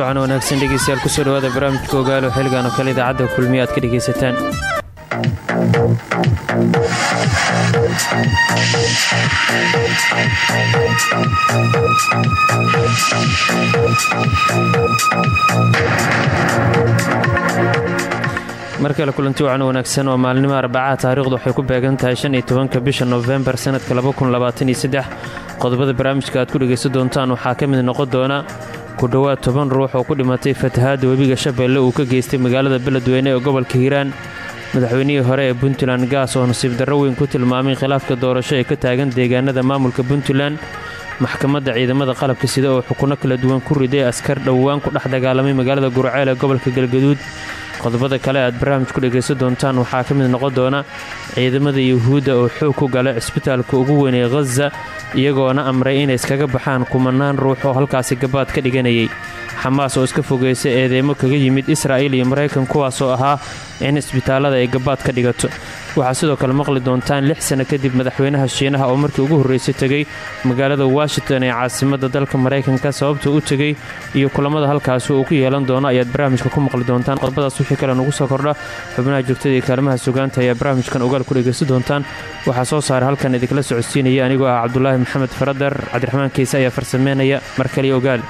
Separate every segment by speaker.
Speaker 1: waxaan wanaagsan dhegeystayaal ku soo dhawaada barnaamijka ogaalo xilligan oo kale idaacadda kulmiya aad ka dhegaysataan mar kale kulanti wacan wanaagsan oo maalnimo arbacaha taariikhdu waxay ku beegan tahay shan iyo tobanka bisha nofembar sanadka qodobada barnaamijka aad ku dhegaysan doontaan waxaa ka mid noqon doona ku dhowaad toban ruux oo ku dhimatay fatahaadda webiga shabeelle uu ka geystay magaalada beledweyne ee gobolka hiiraan. Madaxweynihii hore ee puntland gaas oo nasiib darro weyn ku tilmaamay khilaafka doorasho ee ka taagan deegaanada maamulka puntland. Maxkamadda ciidamada qalabka sida oo xukuno kala duwan ku riday askar dhowaan ku dhex dagaalamay magaalada gurceel ee gobolka galgaduud qodobada kale aad barnaamij ku dhegaysan doontaan waxaa ka mid noqon doona ciidamada yuhuudda oo xoog ku gala cisbitaalka ugu weyn ee khaza iyagoona amray inay iskaga baxaan kumanaan ruux oo halkaasi gabaad ka dhiganayay. Xamaas oo iska fogaysa eedeymo kaga yimid israa'iil iyo maraykan kuwaasoo ahaa in isbitaallada ay gabaad ka dhigato waxaa sidoo kale maqli doontaan lix sanno kadib madaxweynaha shiinaha oo markii ugu horraysay tegey magaalada washington ee caasimadda dalka maraykanka sababta u tegey iyo kulamada halkaasi uu ku yeelan doono ayaad barnaamijka ku maqli doontaan. Qodobadaas wixii kale nugu soo kordha xubnaha joogtada iyo kaalmaha sugaanta ayaa barnaamijkan ogaal ku dhegaysan doontaan. Waxaa soo saaray halkan idinkala socodsiinaya anigoo ah cabdulaahi maxamed faradar cabdiraxmaan kiise ayaa farsameynaya mar kaliya ogaal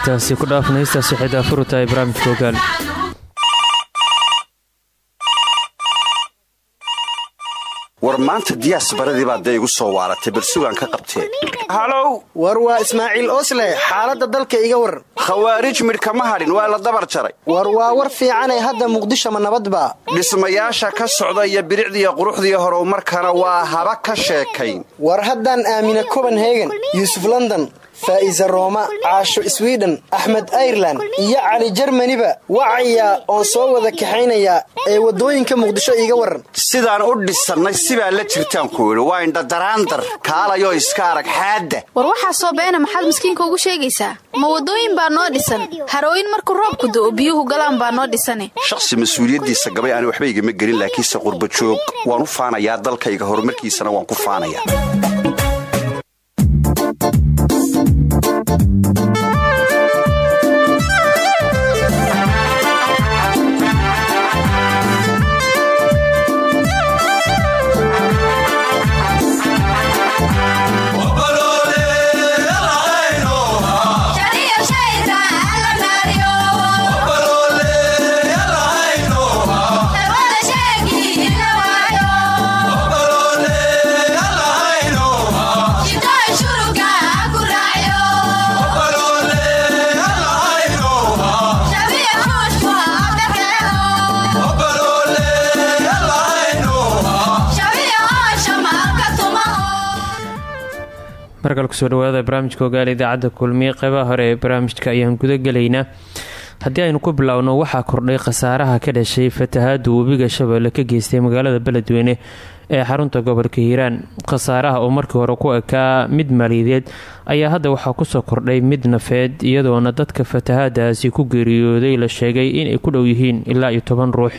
Speaker 1: intaasi ku dhaafna heystaasi waxay daafuru tahay barnaamijka ogaal
Speaker 2: war maanta diyaas baradii baa dee igu soo waaratay bal sugaan ka qabtee. Halow
Speaker 3: war waa ismaaciil oosle xaaladda dalka iga war.
Speaker 2: Khawaarij midhkama hadhin waa la dabar jaray.
Speaker 3: War waa war fiicanee hadda muqdisho ma nabadba
Speaker 2: dhismayaasha ka socda iyo bilicdiiyo quruxdii horumarkana waa haba ka sheekayn.
Speaker 3: War haddaan aamina copenhagen yuusuf london faa'iise rooma caasho swiden axmed airelan iyo cali jermaniba wacayaa oon soo wada kaxaynayaa ee waddooyinka muqdisho iiga waran
Speaker 4: sidaan u dhisannay sibaa la jirtaan ku idhi waa indhadaraandar kaalayo iska arag xaadda.
Speaker 5: War waxaa soo beena maxaad miskiinka ugu sheegaysaa? Ma waddooyin baa noo dhisan? Harooyin markuu roobku do'o biyuhu galaan baa noo dhisane?
Speaker 4: Shakhsi mas'uuliyaddiisa gabay ani waxba igama gelin laakiinse qurba joog. Waan u faanayaa dalkayga horumarkiisana waan ku faanayaa
Speaker 1: markale ku soo dhawaada barnaamijka ogaala idaacadda kulmiye qeybaha hore ee barnaamijka ayaan guda gelaynaa haddii aynu ku bilowno waxaa kordhay khasaaraha ka dhashay fatahaada webiga shabeelle ka geystay magaalada beledweyne ee xarunta gobolka hiiraan. Khasaaraha oo markii hore ku ekaa mid maaliyadeed ayaa hadda waxaa ku soo kordhay mid nafeed iyadoona dadka fatahaadaasi ku geeriyooday la sheegay inay ku dhow yihiin ilaa iyo toban ruux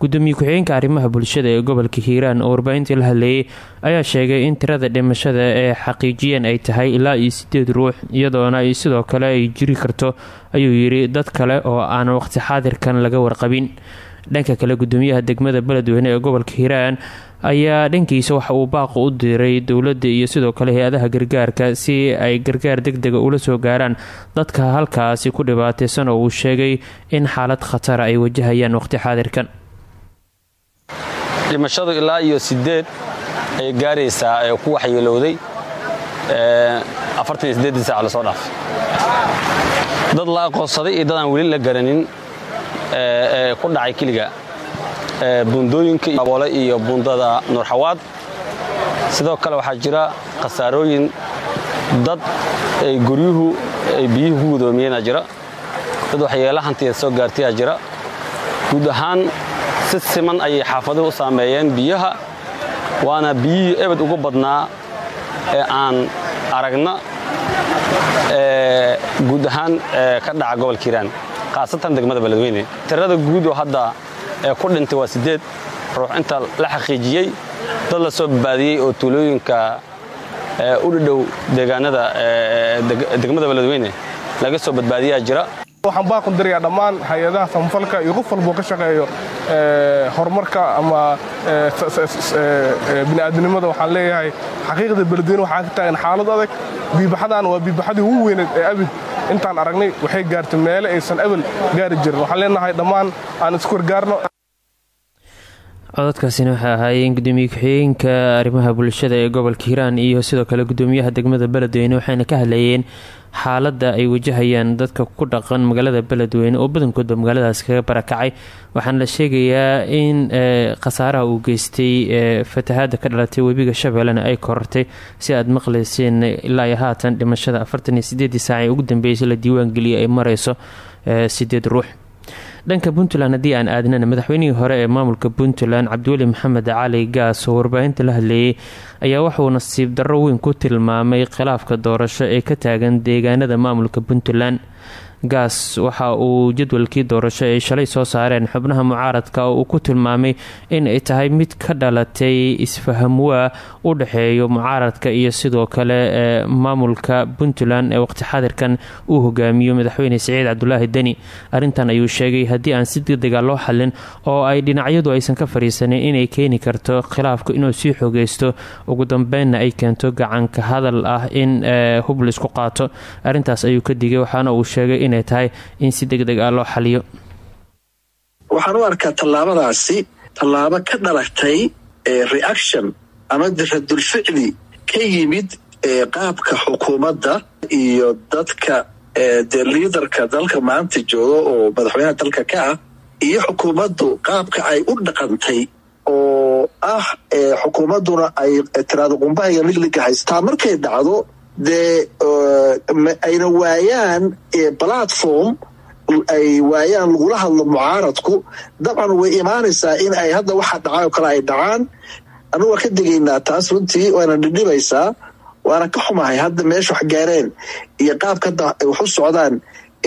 Speaker 1: gudoomiye ku-xigeenka arrimaha bulshada ee gobolka hiiraan oo warbaahintii la hadleeyay ayaa sheegay in tirada dhimashada ee xaqiijiyeen ay tahay ilaa iyo sideed ruux iyadoona ay sidoo kale ay jiri karto ayuu yidhi dad kale oo aan waqti xaadirkan laga warqabin. Dhanka kale gudoomiyaha degmada beledweyne ee gobolka hiiraan ayaa dhankiisa waxa uu baaqo u diray dowladda iyo sidoo kale hay'adaha gargaarka si ay gargaar deg dega ula soo gaaraan dadka halkaasi ku dhibaataysan oo uu sheegay in xaalad khatara ay wajahayaan waqti xaadirkan
Speaker 6: dhimashadu ilaa iyo sideed ayay gaaraysaa ee ku waxyeelowday afartan iyo sideeddii saaca la soo dhaafay. Dad la aqoonsaday iyo dad aan weli la garanin ee ku dhacay keliga. Buundooyinka aboole iyo buundada nuurxawaad sidoo kale waxaa jira khasaarooyin. Dad ay guryuhu ay biyuhu ku gudoomiyeenaa jira. Dad waxyeela hantiya soo gaartayaa jira. Guud ahaan si siman ayay xaafaduhu u saameeyeen biyaha waana biyihii ebed ugu badnaa ee aan aragna guud ahaan ka dhaca gobolka hiiraan khaasatan degmada beledweyne. Tirada guud hadda ku dhintay waa siddeed ruux inta la xaqiijiyey dad la soo badbaadiyey oo tuulooyinka u dhidhow deegaanada degmada beledweyne laga soo badbaadiyaa jira
Speaker 7: waxaan baaqu dirayaa dhammaan hay'adaha samafalka iyo qof walboo ka shaqeeyo horumarka ama bini'aadinimada. Waxaan leeyahay xaqiiqda beledweyne waxaa ka taagan xaalad adag. Biibaxadan waa biibaxadii ugu weyneed ee abid. Intaan aragnay waxay gaartay meele aysan abel gaari jirin. Waxaan leenahay dhammaan aan isku gargaarno
Speaker 1: codadkaasina waxay ahaayeen gudoomiye ku-xigeenka arrimaha bulshada ee gobolka hiiraan iyo sidoo kale gudoomiyaha degmada beledweyne waxayna ka hadlayeen xaaladda ay wajahayaan dadka ku dhaqan magaalada beledweyne oo badankoodba magaaladaas kaga barakacay. Waxaana la sheegayaa in khasaaraha uu geystay fatahaada ka dhalatay webiga shabeellena ay korortay si aad maqlayseen ilaa iyo haatan dhimashada afartan iyo sideedii saac ee ugu dambeysay la diiwaangeliyay ay mareyso sideed ruux dhanka puntland haddii aan aadnana madaxweynihii hore ee maamulka puntland cabdiweli maxamed cali gaas oo warbaahinta la hadleeyey ayaa wuxuu nasiib darro weyn ku tilmaamay khilaafka doorasho ee ka taagan deegaanada maamulka puntland gaas waxa uu jadwalkii doorasho ay shalay soo saareen xubnaha mucaaradka oo uu ku tilmaamay in ay tahay mid ka dhalatay isfahamwaa u dhexeeyo mucaaradka iyo sidoo kale ee maamulka puntland ee waqti xadirkan uu hogaamiyo madaxweyne siciid cabdulaahi deni. Arrintan ayuu sheegay haddii aan si degdega loo xalin oo ay dhinacyadu aysan ka fadhiisanin inay keeni karto khilaafku inuu sii xogeysto ugu dambeynna ay keento gacanka hadal ah in hub la isku qaato. Arrintaas ayuu ka digay waxaana uu sheegay inay tahay in si deg ah loo xaliyo.
Speaker 8: Waxaan u arkaa tallaabadaasi tallaabo ka dhalatay reaction ama diradulficli ka yimid qaabka xukuumadda iyo dadka dee liidarka dalka maanta jooga oo madaxweynaha dalka ka ah iyo xukuumaddu qaabka ay u dhaqantay oo ah xukuumadduna ay tiraado qumbahaya ligliga haystaa markay dhacdo dee ayna waayaan platform ay waayaan lagula hadlo mucaaradku. Dabcan way imaanaysaa in ay hadda waxa dhacay oo kale ay dhacaan. Anugu waa ka degaynaa taas runtii waana dhidhibaysaa. Waana ka xumahay hadda meesha wax gaareen iyo qaabka ay wax u socdaan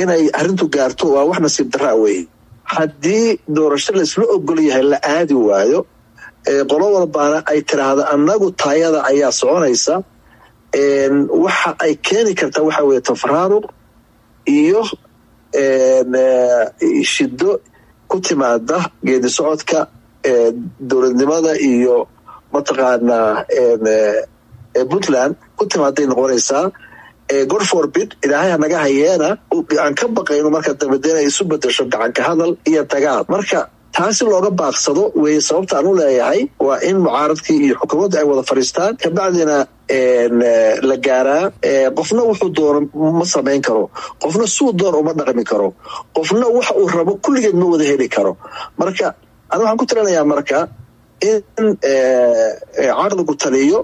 Speaker 8: inay arrintu gaarto waa wax nasiib daraa weeye haddii doorasho laisla ogol yahay la aadi waayo qolo walbaana ay tiraahdo annagu taayada ayaa soconaysa waxa ay keeni kartaa waxa weye tafaraaruq iyo shido ku timaada geedi socodka dowladnimada iyo mataqaanaa puntland ku timaaday noqonaysaa god forbid ilaahay hanaga hayeena aan ka baqayno marka dambe dee inay isu bedesho gacanka hadal iyo dagaal marka taasi looga baaqsado weye sababta aan u leeyahay waa in mucaaradkii iyo xukuumadda ay wada fadhiistaan. Kabacdina la gaaraa qofna wuxuu doono ma samayn karo. Qofna suu doon uma dhaqmi karo. Qofna waxa uu rabo kulligeed ma wada heli karo. Marka ana waxaan ku talinayaa marka in caqligu taliyo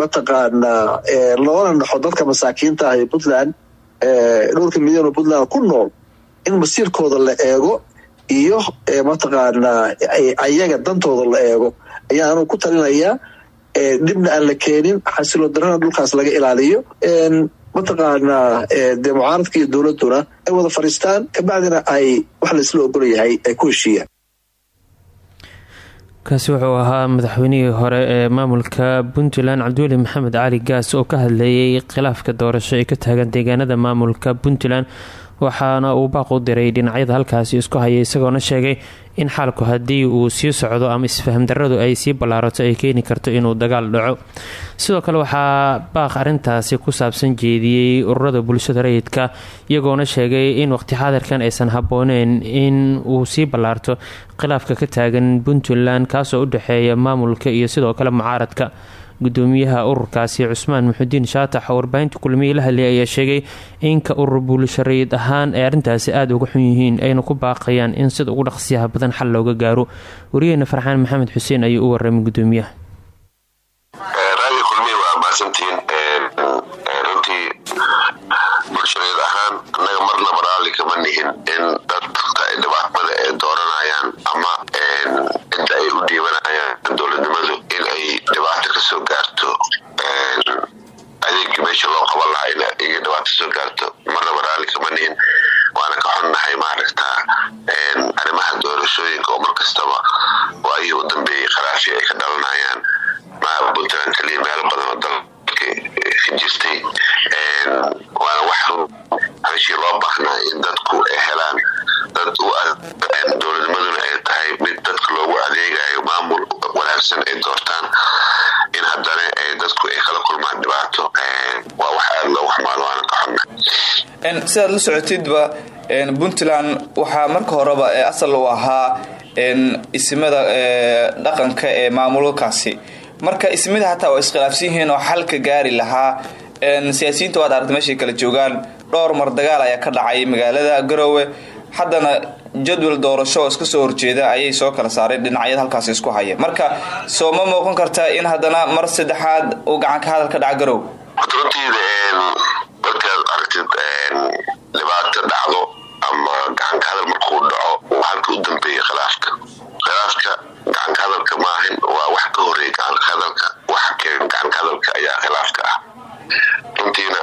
Speaker 8: mataqaanaa loona naxo dadka masaakiinta ah ee puntland dhowrka milyan oo puntland ku nool in masiirkooda la eego iyo mataqaanaa ayaga dantooda la eego. Ayaa anuu ku talinayaa dhibna aan la keenin xasilo darana dhulkaas laga ilaaliyo. Mataqaanaa dee mucaaradka iyo dowladduna ay wada fadhiistaan kabacdina ay wax laisla ogol yahay ay ku heshiiyaan
Speaker 1: kaasi wuxuu ahaa madaxweynihii hore ee maamulka puntland cabdiweli maxamed cali gaas oo ka hadleeyay khilaafka doorasho ee ka taagan deegaanada maamulka puntland waxaana uu baaq u diray dhinacyada halkaasi isku haya isagoona sheegay in xaalku haddii uu sii socdo ama isfaham daradu ay sii ballaarato ay keeni karto inuu dagaal dhaco. Sidoo kale waxaa baaq arintaasi ku saabsan jeediyey ururada bulshada rayidka iyagoona sheegay in waqti xaadirkan aysan habbooneen in uu sii ballaarto khilaafka ka taagan puntland kaasoo u dhexeeya maamulka iyo sidoo kale mucaaradka gudoomiyaha ururkaasi cusmaan muxudiin shaatax oo warbaahinta kulmihii la hadlayay ayaa sheegay in ka urur buulisharayid ahaan ay arrintaasi aada uga xun yihiin ayna ku baaqayaan in sida ugu dhaqsiyaha badan xal looga gaaro. Wariyaheena farxaan maxamed xuseen ayuu u waramay gudoomiyaha
Speaker 9: marnaba raalli kama nihin in dadka ka soo gaarto adeegii meesha loo qaban lahaa in iga dhibaato soo gaarto marnaba raalli kama nihin. Waana ka xunnahay maaragtaa arrimaha doorashooyinka oo mar kastaba waayihii u dambeeyey khilaafi ay ka dhalanayaan. Maa puntland kaliya meelo badan oo ka jirtay waana wax heshii loo baahnaa in dadku ay helaan. Dad dowladnimaduna ay tahay mid dadka loogu adeegayo maamul wanaagsan ay doortaan in haddana dadku ay kala kulmaan dhibaato waa wax aada loogu xumaado waana ka xunna.
Speaker 10: Sidaad la socotidba puntland waxaa marka horeba asal u ahaa ismada dhaqanka ee maamulkaasi marka ismida hataa waa iskhilaafsan yihiin oo xalka gaari lahaa siyaasiyiinta waad aragta meeshay kala joogaan. Dhowr mar dagaal ayaa ka dhacay magaalada garowe. Haddana jadwal doorasho oo iska soo horjeeda ayay soo kala saareen dhinacyada halkaas isku haya marka soo ma muuqan kartaa in haddana mar saddexaad uu gacanka hadal ka dhaca garow
Speaker 9: runtiida markaad aragtid dhibaato dhacdo ama gacanka hadal markuu dhaco halka u dambeeya khilaafka khilaafka gacanka hadalka maahan waa wax ka horreeya gacanka keen gacanka ayaa khilaafka ah. Runtiina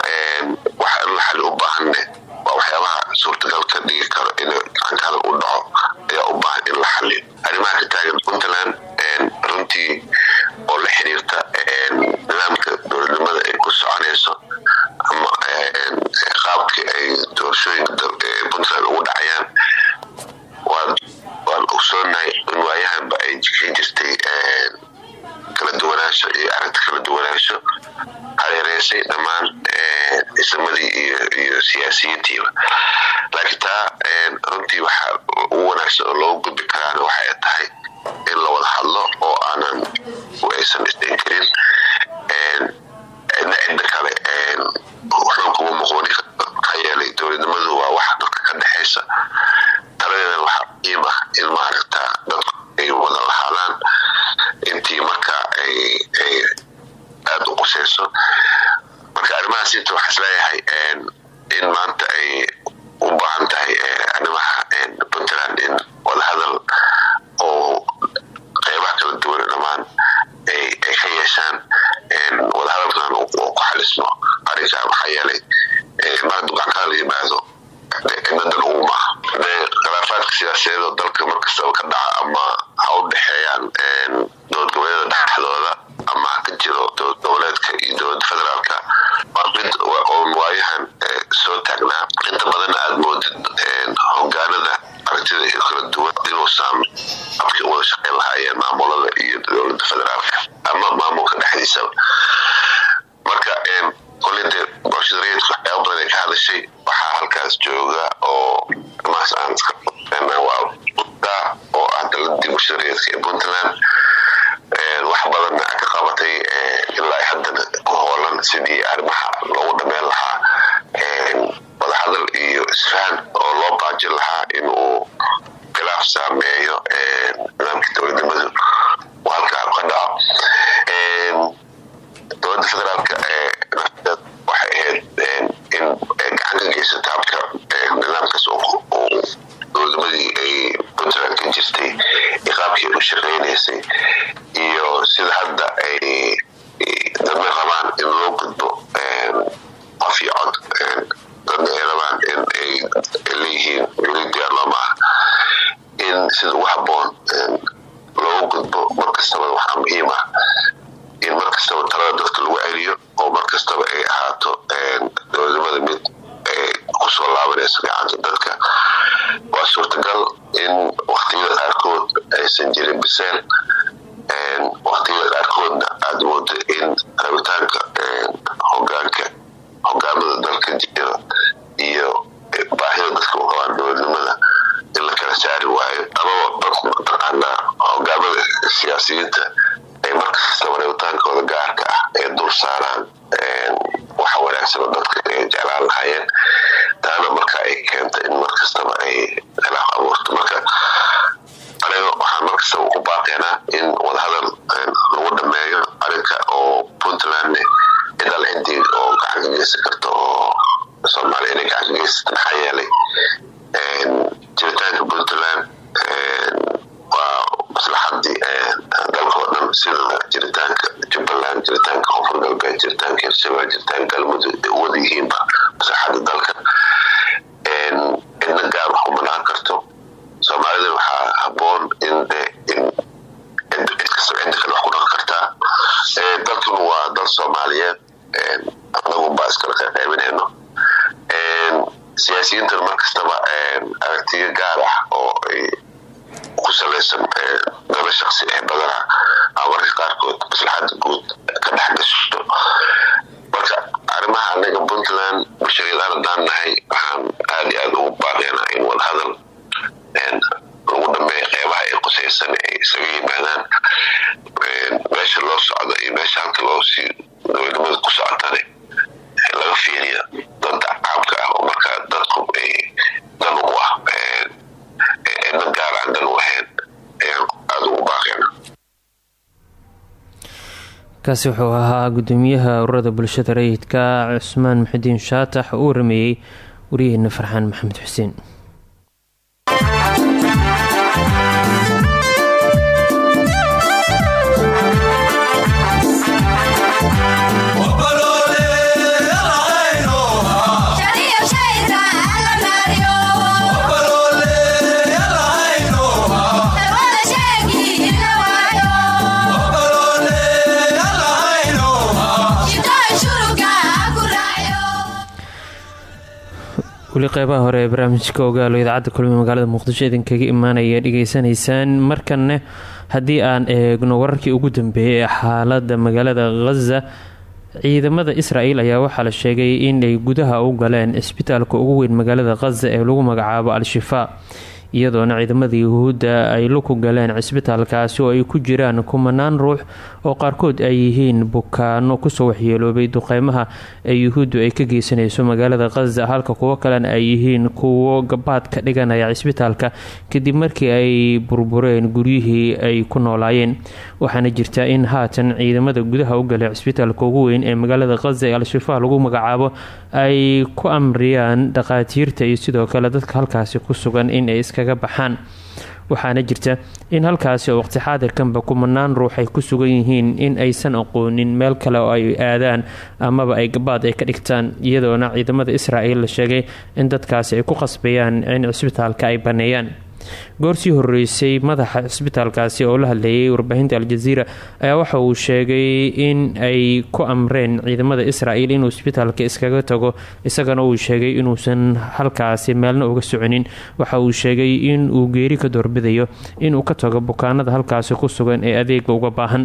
Speaker 9: wax jirtaan keer jirtaan galmudug wada yihiinba
Speaker 1: kaasi wuxuu ahaa gudoomiyaha ururada bulshada rayidka cusmaan muxidiin shaatax oo u warameeyey farxaan maxamed xuseen. weli qeybaha hore ee barnaamijka ogaalo idaacadda kulmi magaalada muqdisho idinkaga imaanaya dhagaysanaysaan markana haddii aan eegno wararkii ugu dambeeyay ee xaalada magaalada khaza ciidamada isra-el ayaa waxaa la sheegay inay gudaha u galeen isbitaalka ugu weyn magaalada khaza ee lagu magacaabo al-shifaa iyadoona ciidamada yuhuudda ay luku galeen cisbitaalkaasi oo ay ku jiraan kumanaan ruux oo qaarkood ay yihiin bukaano ku soo waxyeeloobay duqeymaha ee yuhuuddu ay ka geysanayso magaalada khaza halka kuwo kalena ay yihiin kuwo gabaad ka dhiganaya cisbitaalka kadib markii ay burbureen guryihii ay ku noolaayeen. Waxaana jirta in haatan ciidamada gudaha u galay cisbitaalka ugu weyn ee magaalada khaza ee al-shifaa lagu magacaabo ay ku amriyaan dhaqaatiirta iyo sidoo kale dadka halkaasi ku sugan in ay iskaga baxaan. Waxaana jirta in halkaasi oo waqti xaadirkanba kumanaan ruux ay ku sugan yihiin in aysan aqoonin meel kale oo ay aadaan amaba ay gabaad ay ka dhigtaan iyadoona ciidamada israa'el la sheegay in dadkaasi ay ku qasbayaan in cisbitaalka ay baneeyaan goorsii horeysay madaxa cisbitaalkaasi oo la hadleeyay warbaahinta al-jaziira ayaa waxa uu sheegay in ay ku amreen ciidamada israel inuu isbitaalka iskaga tago isagana uu sheegay inuusan halkaasi meelna uga soconin. Waxa uu sheegay in uu geeri ka doorbidayo inuu ka tago bukaanada halkaasi ku sugan ee adeega uga baahan.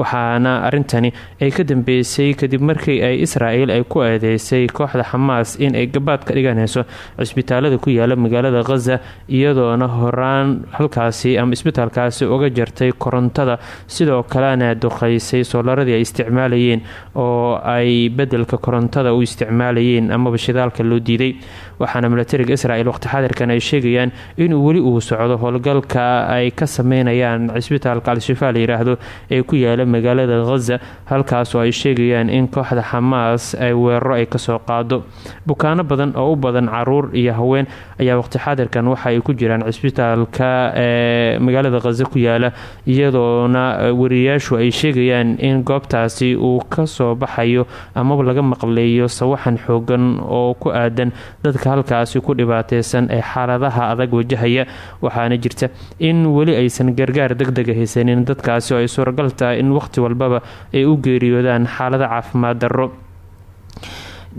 Speaker 1: Waxaana arintani ay ka dambeysay kadib markii ay israel ay ku eedeysay kooxda xamaas in ay gabaad ka dhiganayso cisbitaalada ku yaalla magaalada khaza iyadoona horaan halkaasi ama isbitaalkaasi uga jartay korontada sidoo kalena duqeysay soolaradii ay isticmaalayeen oo ay bedelka korontada u isticmaalayeen amaba shidaalka loo diiday waxaana milatariga israel waqti xadirkan ay sheegayaan inuu weli uu socdo howlgalka ay ka sameynayaan cisbitaalka al-shifaa la yiraahdo ee ku yaalla magaalada khaza halkaas oo ay sheegayaan in kooxda xamaas ay weeraro ay ka soo qaado. Bukaano badan oo u badan carruur iyo haween ayaa waqti xaadirkan waxa ay ku jiraan cisbitaalka ee magaalada khaza ku yaalla iyadoona wariyayaashu ay sheegayaan in goobtaasi uu ka soo baxayo amaba laga maqleeyo sawaxan xoogan oo ku aadan dadka halkaasi ku dhibaateysan ee xaaladaha adag wajahaya waxaana jirta in weli aysan gargaar degdega haysanin dadkaasi oo ay suuragal tahay in waqti walbaba ay u geeriyoodaan xaalada caafimaad darro.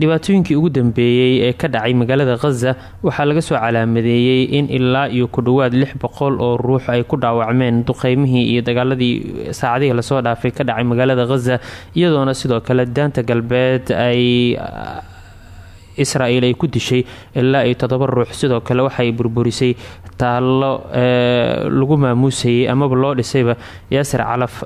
Speaker 1: Dhibaatooyinkii ugu dambeeyey ee ka dhacay magaalada khaza waxaa laga soo calaamadeeyey in ilaa iyo ku dhowaad lix boqol oo ruux ay ku dhaawacmeen duqeymihii iyo dagaaladii saacadihii la soo dhaafay ka dhacay magaalada khaza iyadoona sidoo kale daanta galbeed ay israel ay ku dishay ilaa iyo todoba ruux. Sidoo kale waxay burburisay taallo lagu maamuusayay amaba loo dhisayba yaasir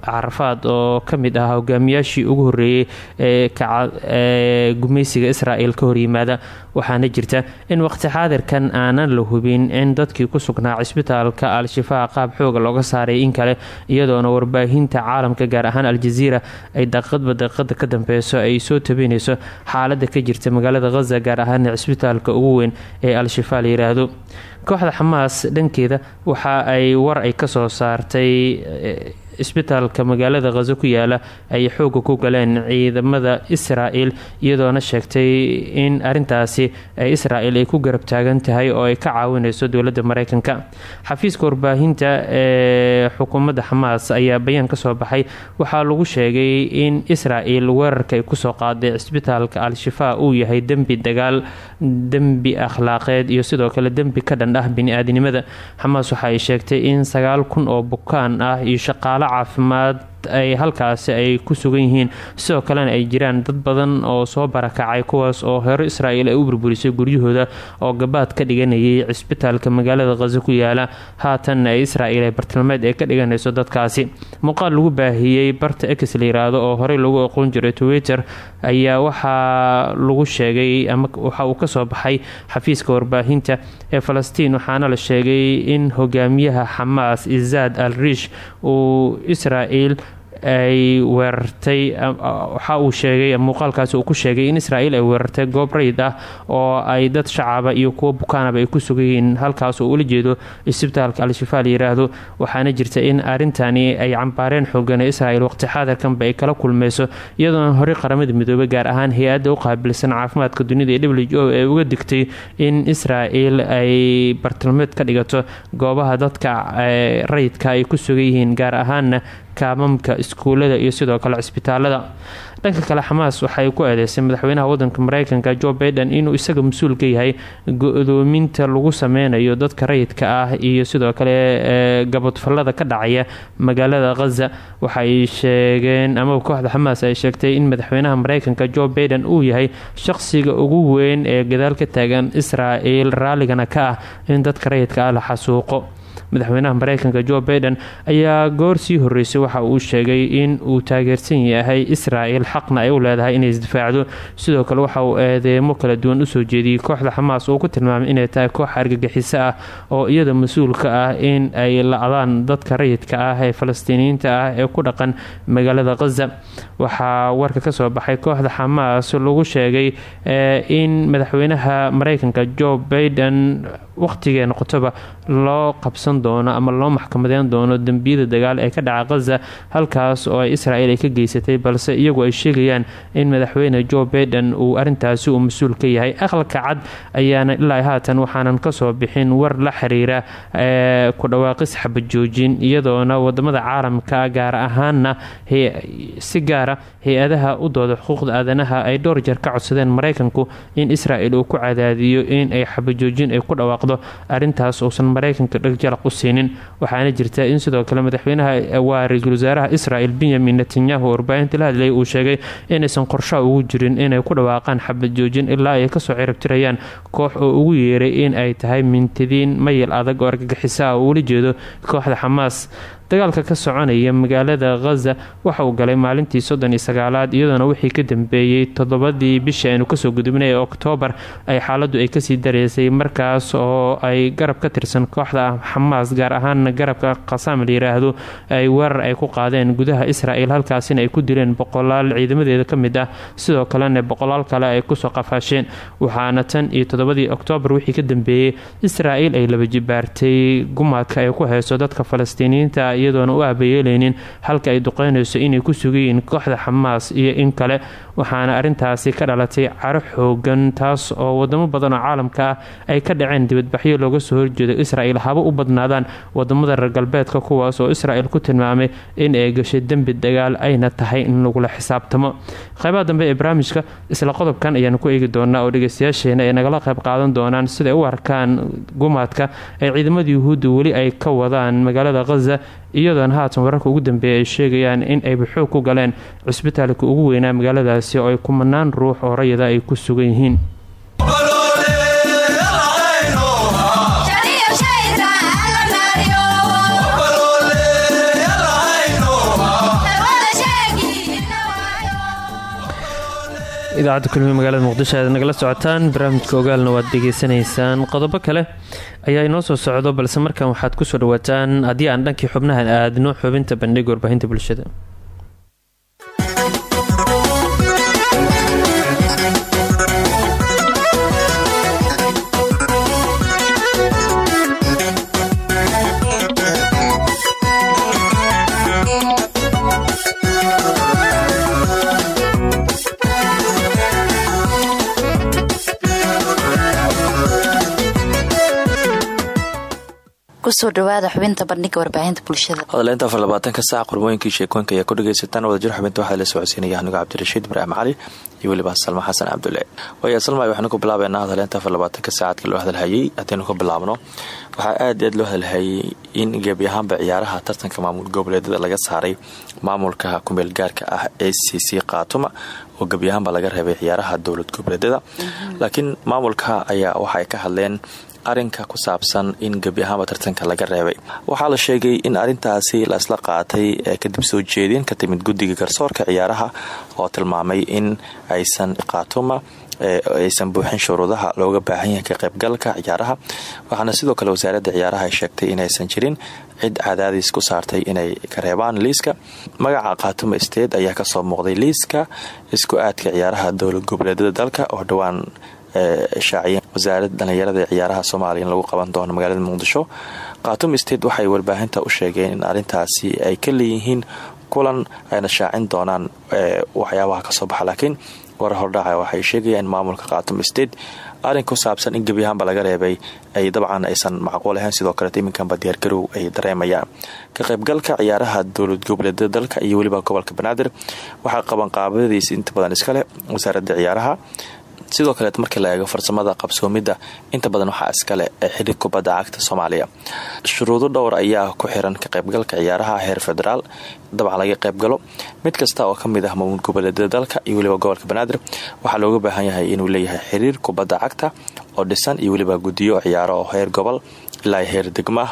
Speaker 1: carafaad oo ka mid ah hogaamiyaashii ugu horeeyey ee gumeysiga israel ka horyimaada waxaana jirta in waqti xaadirkan aanan la hubin in dadkii ku sugnaa cisbitaalka al-shifaa qaab xooga looga saaray in kale iyadoona warbaahinta caalamka gaar ahaan al-jaziira ay daqiiqadba daqiiqada ka dambeyso ay soo tabinayso xaalada ka jirta magaalada khaza gaar ahaan cisbitaalka ugu weyn ee al-shifaa la yiraahdo. Kooxda xamaas dhankeeda waxa ay war ay ka soo saartay isbitaalka magaalada khazo ku yaalla ay xooga ku galeen ciidamada israel iyadoona sheegtay in arintaasi ay israel ay ku garab taagan tahay oo ay ka caawineyso dowladda mareykanka xafiiska warbaahinta ee xukuumadda xamaas ayaa bayaan ka soo baxay. Waxaa lagu sheegay in israel weerarka ay ku soo qaaday cisbitaalka al-shifaa uu yahay dembi dagaal dembi akhlaaqeed iyo sidoo kale dembi ka dhan ah bini-aadinimada. Xamaas waxa ay sheegtay in sagaal kun oo bukaan ah iyo shaqaalo caafimaad ay halkaasi ay ku sugan yihiin. Sidoo kalena ay jiraan dad badan oo soo barakacay kuwaas oo hero israel ay u burburisay guryahooda oo gabaad ka dhiganayay cisbitaalka magaalada khaza ku yaalla. Haatanna ee israel ee bartilmeed ee ka dhiganayso dadkaasi. Muuqaal lagu baahiyey barta ex la oo horey lagu aqoon jiray twitter ayaa waxaa lagu sheegay ama waxa uu ka soo baxay xafiiska warbaahinta ee falastiin waxaana la sheegay in hogaamiyaha xamaas izaad al riish uu israel ay weerartay waxa uu sheegay muuqaalkaasi uu ku sheegay in israel ay weerartay goob rayid ah oo ay dad shacaba iyo kuwo bukaanaba ay ku sugan halkaas oo ula jeedo isbitaalka al-shifaa la yiraahdo waxaana jirta in arintani ay cambaareen xoogan israel waqti xaadirkanba ay kala kulmeyso iyadoona horey qaramada midoobay gaar ahaan hay'adda u qaabilsan caafimaadka dunida ee w o uga digtay in israel ay bartilmeed ka dhigato goobaha dadka rayidka ay ku sugan gaar ahaana kaamamka iskuulada iyo sidoo kale cisbitaalada. Dhanka kale xamaas waxay ku eedeysay madaxweynaha wadanka mareykanka jo baiden inuu isaga mas'uul ka yahay go-doominta lagu sameynayo dadka rayidka ah iyo sidoo kale gabadfalada ka dhacaya magaalada khaza waxay sheegeen ama kooxda xamaas ay sheegtay in madaxweynaha mareykanka jo baiden uu yahay shaqsiga ugu weyn ee gadaal ka taagan israel raaligana ka ah in dadka rayidka ah la xasuuqo madaxweynaha mareykanka jo baiden ayaa goor sii horeysay waxa uu sheegay in uu taageersan yahay israel xaqna ay u leedahay inay isdifaacdo sidoo kale waxa uu eedeemo kala duwan u soo jeediyey kooxda xamaas uu ku tilmaamay inay tahay koox argagixiso ah oo iyada mas'uul ka ah in ay la-daan dadka rayidka ah ee falastiiniyiinta ah ee ku dhaqan magaalada khaza waxaa warka ka soo baxay kooxda xamaas lagu sheegay in madaxweynaha mareykanka jo baiden waqhtigee noqotoba loo qabsan doono ama loo maxkamadeyn doono dembiyada dagaal ee ka dhaca khaza halkaas oo ay israel ay ka geysatay balse iyagu ay sheegayaan in madaxweyne jo baiden uu arintaasi uu mas'uul ka yahay. Aqalka cad ayaana ilaa haatan waxaanan ka soo bixin war la xiriira ku dhawaaqis xabajoojin iyadoona waddamada caalamka gaar ahaana si gaara hay'adaha u dooda xuquuqda aadanaha ay dhowr jeer ka codsadeen mareykanku in israel uu ku cadaadiyo in ay xabajoojin ay ku dhawaaqdo arintaas uusan mareykanka dhegjalaq u siinin. Waxaana jirta in sidoo kale madaxweynaha waa ra'iisul wasaaraha israel benyamin netanyahu warbaahinta la hadlayay uu sheegay inaysan qorshaha ugu jirin inay ku dhawaaqaan xabajoojin ilaa ay ka soo ciribtirayaan koox oo ugu yeeray in ay tahay mintidiin mayil adag oo argagixisa ah oo ula jeedo kooxda xamaas dagaalka ka soconaya magaalada khaza waxa uu galay maalintii soddon iyo sagaalaad iyadoona wixii ka dambeeyey toddobadii bishii aynu ka soo gudubnay ee oktoobar ay xaaladdu ay ka sii dareysay markaas oo ay garab ka tirsan kooxda xamaas gaar ahaana garabka qasaam la ay weerar ay ku qaadeen gudaha israel halkaasina ay ku dileen boqolaal ciidamadeeda ka mid ah. Sidoo kalena boqolaal kale ay ku soo qafaasheen waxaana tan iyo toddobadii oktoobar wixii ka dambeeyey israel ay laba jibaartay gumaadka ay ku heyso dadka falastiiniyiinta iyadoona u aabayeeleynin halka ay duqeynayso inay ku sugayiin kooxda xamaas iyo in kale. Waxaana arintaasi ka dhalatay caro xoogan taas oo wadamo badan oo caalamka ah ay ka dhaceen dibadbaxyo looga soo horjeedo israel haba u badnaadaan. Wadamada reer galbeedka kuwaas oo israel ku tilmaamay in ay gashay dembi dagaal ayna tahay in lagula xisaabtamo. Qaybaha dambe ee barnaamijka isla qodobkan ayaanu ku eegi doonaa oo dhegeystayaasheena ay nagala qayb qaadan doonaan siday u arkaan gumaadka ay ciidamada yuhuudda weli ay ka wadaan magaalada khaza iyadoona haatan wararka ugu dambeeya ay sheegayaan in ay baxoog ku galeen cusbitaalka ugu weynaa magaaladaasi oo ay kumanaan ruux oo rayada ay ku sugan yihiin idaacadda kulmiye magaalada muqdisho aad nagala socotaan barnaamijka ogaalna waad degeysanaysaan qodobo kale ayaa inoo soo socdo balse markan waxaad ku soo dhawaataan haddii aan dhankii xubnahan aadno xubinta bandhiga warbaahinta bulshada
Speaker 11: ku soo dhawaada xubinta bandhiga warbaahinta bulshada.
Speaker 12: Hadaleynta afar labaatanka saac qormooyinkii sheekooyinka ayaa ku dhagaysataan wadajir xubinta waxaa la socodsiinaya anigo cabdirashiid ibraahim cali iyo weliba salma xasan cabdulle. Waaya salma waxaanu ku bilaabeynaa hadaleynta afar labaatanka saacadka loo hadalhayay? Haddaynu ka bilaabno waxaa aad aad loo hadalhayay in gebi ahaanba ciyaaraha tartanka maamul goboleedyada laga saaray maamulka kumeel gaarka ah ee c c kaatuma oo gebi ahaanba laga reebay ciyaaraha dowlad goboleedyada. Laakiin maamulka ayaa waxaay ka hadleen arinka ku saabsan in gebi ahaanba tartanka laga reebay. Waxaa la sheegay in arintaasi la isla qaatay kadib soo jeedin ka timid guddiga garsoorka ciyaaraha oo tilmaamay in aysan qaatuma aysan buuxin shuruudaha looga baahan yahay ka qaybgalka ciyaaraha. Waxaana sidoo kale wasaaradda ciyaaraha ay sheegtay inaysan jirin. Cid cadaadiis ku saartay inay ka reebaan liiska. Magaca khaatuma state ayaa ka soo muuqday liiska isku aadka ciyaaraha dowlad goboleedyada dalka oo dhowaan shaaciyeen wasaaradda dhallinyarada ee ciyaaraha soomaaliya in lagu qaban doono magaalada muqdisho. Khatum state waxay warbaahinta u sheegeen in arintaasi ay ka leeyihiin kulan ayna shaacin doonaan waxyaabaha ka soo baxa laakiin war hordhaca waxay sheegayaan in maamulka khatum state arrin ku saabsan in gebi ahaanba laga reebay ay dabcan aysan macquul ahayn sidoo kaleet iminkanba diyaargarow ay dareemayaan ka qaybgalka ciyaaraha dowlad goboleedyada dalka iyo weliba gobolka banaadir waxaa qabanqaabadiisa inta badan iskale wasaaradda ciyaaraha sidoo kaleet markii la eego farsamada qabsoomidda inta badan waxaa iskale ee xidhiir kubadda cagta soomaaliya. Shuruudo dhowr ayaa ku xiran ka qaybgalka ciyaaraha heer federaal dabcan laga qaybgalo. Mid kasta oo ka mid ah maamul goboleedyada dalka iyo weliba gobolka banaadir waxaa looga baahan yahay inuu leeyahay xiriir kubadda cagta oo dhisan iyo weliba guddiyo ciyaaro heer gobol ilaa heer degmo ah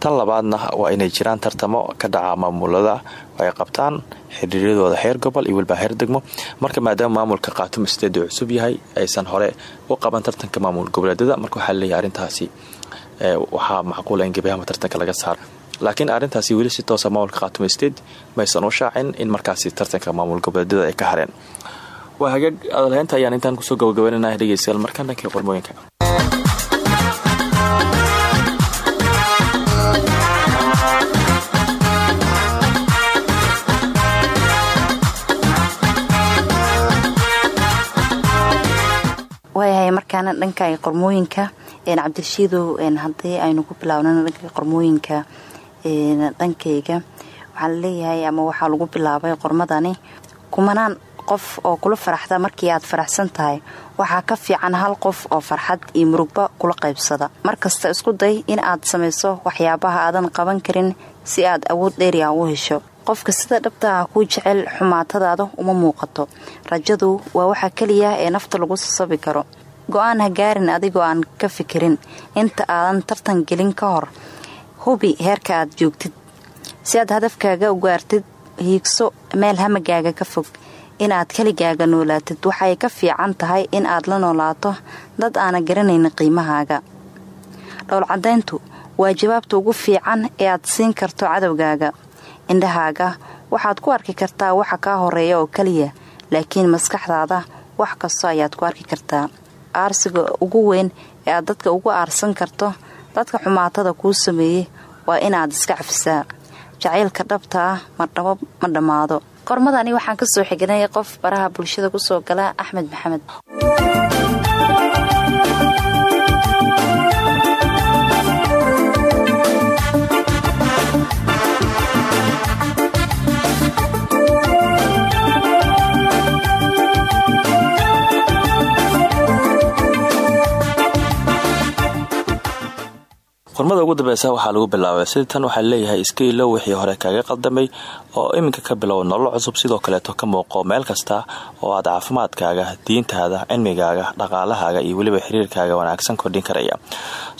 Speaker 12: tan labaadna waa inay jiraan tartamo ka dhaca maamulada ay qabtaan xiriiryadooda heer gobol iyo weliba heer degmo. Marka maadaama maamulka khaatumo sideed uu cusub yahay aysan hore u qaban tartanka maamul goboleedyada marka waxaa leeyahay arrintaasi waxaa macquula in gebiahama tartanka laga saaro. Laakiin arrintaasi weli si toosa maamulka khaatumo state maysan u shaacin in markaasi tartanka maamul goboleedyada ay ka hareen. Waa hagaag adalheynta ayaan intaan ku soo gabagabeynana dhegeystayaal markaan dhankii qormooyinka
Speaker 11: markaana dhanka qormooyinka cabdirashiidow haddii aynu ku bilaabnana dhanka qormooyinka dhankayga waxaa la leeyahay ama waxaa lagu bilaabay qormadani kumanaan qof oo kula faraxda markii aad faraxsan tahay waxaa ka fiican hal qof oo farxad iyo murugba kula qaybsada. Markasta isku day in aad samayso waxyaabaha aadan qaban karin si aad awood dheeriah u hesho. Qofka sida dhabta ah kuu jecel xumaatadaada uma muuqato. Rajadu waa waxa keliya ee nafta lagu sasabi karo go'aan ha gaarin adigoo aan ka fikirin. Inta aadan tartan gelin ka hor hubi heerka aad joogtid. Si aad hadafkaaga u gaartid hiigso meel hamagaaga ka fog. Inaad keligaaga noolaatid waxay ka fiican tahay in aad la noolaato dad aana garanayn qiimahaaga. Dhowlcadayntu waa jawaabta ugu fiican ee aad siin karto cadowgaaga. Indhahaaga waxaad ku arki kartaa waxa kaa horreeya oo keliya laakiin maskaxdaada wax kastoo ayaad ku arki kartaa aarsiga ugu weyn ee aad dadka ugu aarsan karto dadka xumaatada kuu sameeyey waa inaad iska cafisaa. Jacaylka dhabta ah madhabo ma dhammaado. Qormadani waxaan ka soo xignay qof baraha bulshada ku soo gala axmed maxamed
Speaker 12: qormada ugu dambeysa waxaa lagu bilaabay sida tan waxaa leeyahay iska ilow wixii hore kaaga qaldamay oo iminka ka bilow nolol cusub. Sidoo kaleeto ka muuqo meel kasta oo aad caafimaadkaaga diintaada cilmigaaga dhaqaalahaaga iyo weliba xiriirkaaga wanaagsan kordhin karaya.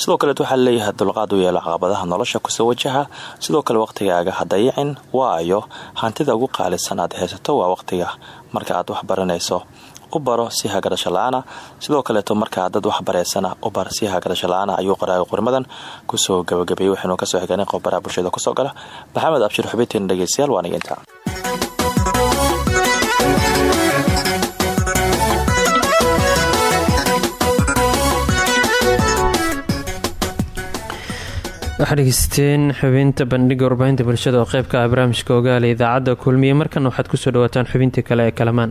Speaker 12: Sidoo kaleet waxaa leeyahay dulqaad u yeelo caqabadaha nolosha ku soo wajaha. Sidoo kale waqhtigaaga ha dayicin waayo hantida ugu qaalisan aad haysato waa waqtiga marka aad wax baranayso u baro si hagarasho la'aana. Sidoo kaleeto markaa dad wax bareysana u bar si hagarasho la'aana ayuu qoraaga qorimadan ku soo gabagabeeyey waxaynu ka soo xiganay qof baraha bulshada ku soo gala. Maxamed abshir xubinteena dhegeystayaal waa niga
Speaker 1: xubinta bandhiga warbaahinta bulshada oo qeybka ah barnaamijka ogaala idaacadda kulmiye. Markan waxaad ku soo dhawaataan xubintii kale ee kalamaan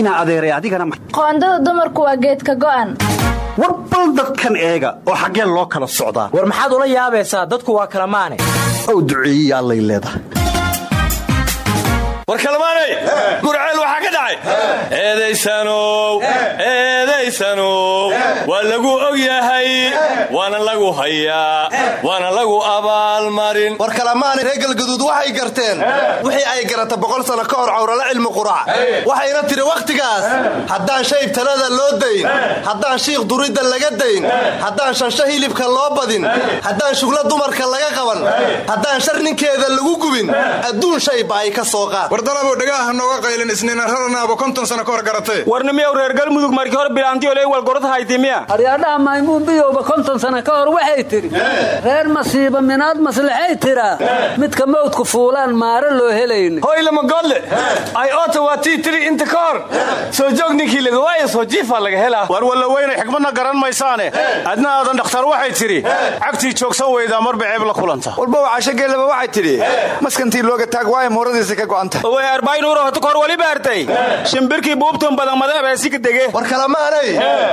Speaker 4: inaa adeeray adigana
Speaker 13: qoondada dumarku waa geedka go'an.
Speaker 4: War bal dadkan eega oo xaggeen loo kala socdaa.
Speaker 14: War maxaad ula yaabaysaa? Dadku waa kala maane.
Speaker 4: Ow duceeyey allay leedahay
Speaker 15: war kalamaanay gurceel waxaa ka dhacay. Eedaysanow eedaysanow waa lagu og yahay waana lagu hayaa waana lagu abaalmarin
Speaker 16: war kalamaanay reer galgaduud waxay garteen. Wixii ay garata boqol sano ka hor cawrala cilmi qurac waxayna tidhi wakhtigaas haddaan shayb talada loo dayn haddaan shiikh duridda laga dayn haddaan shansho hilibka loo badin haddaan shugla dumarka laga qaban haddaan shar ninkeeda lagu gubin adduun shayba ay ka soo qaad
Speaker 17: wardalabow dhagaha nooga qaylan isniina raranaaba konton sano ka hor garatee
Speaker 14: warnimiyow reer galmudug markii hore bilaantiyo lee walgorod haytimiya
Speaker 18: aryaadhaha maymuun biyowba konton sano ka hor waxay tidhi reer masiiba minaad maslaxay tiraa midka mawdku fuulaan maare loo helayni.
Speaker 15: Hoylamagodle ay oota waa tii tiri inta ka hor. Soo joog ninkii laga waaya soo jiifaa laga helaa.
Speaker 17: War walla weynay xikmadna garan maysaane. Adna aadan dhakhtar waxay tidhi cagtii joogsan weydaa marba ceeb la kulanta
Speaker 2: walba waxaashageellaba waxay tidhi maskantii looga taag waayo muuradiisa ka go'anta
Speaker 14: way arbaayinuuro hota kahor wali baartay. Shimbirkii buubtan badan madabeesika dege
Speaker 16: war kalemaanay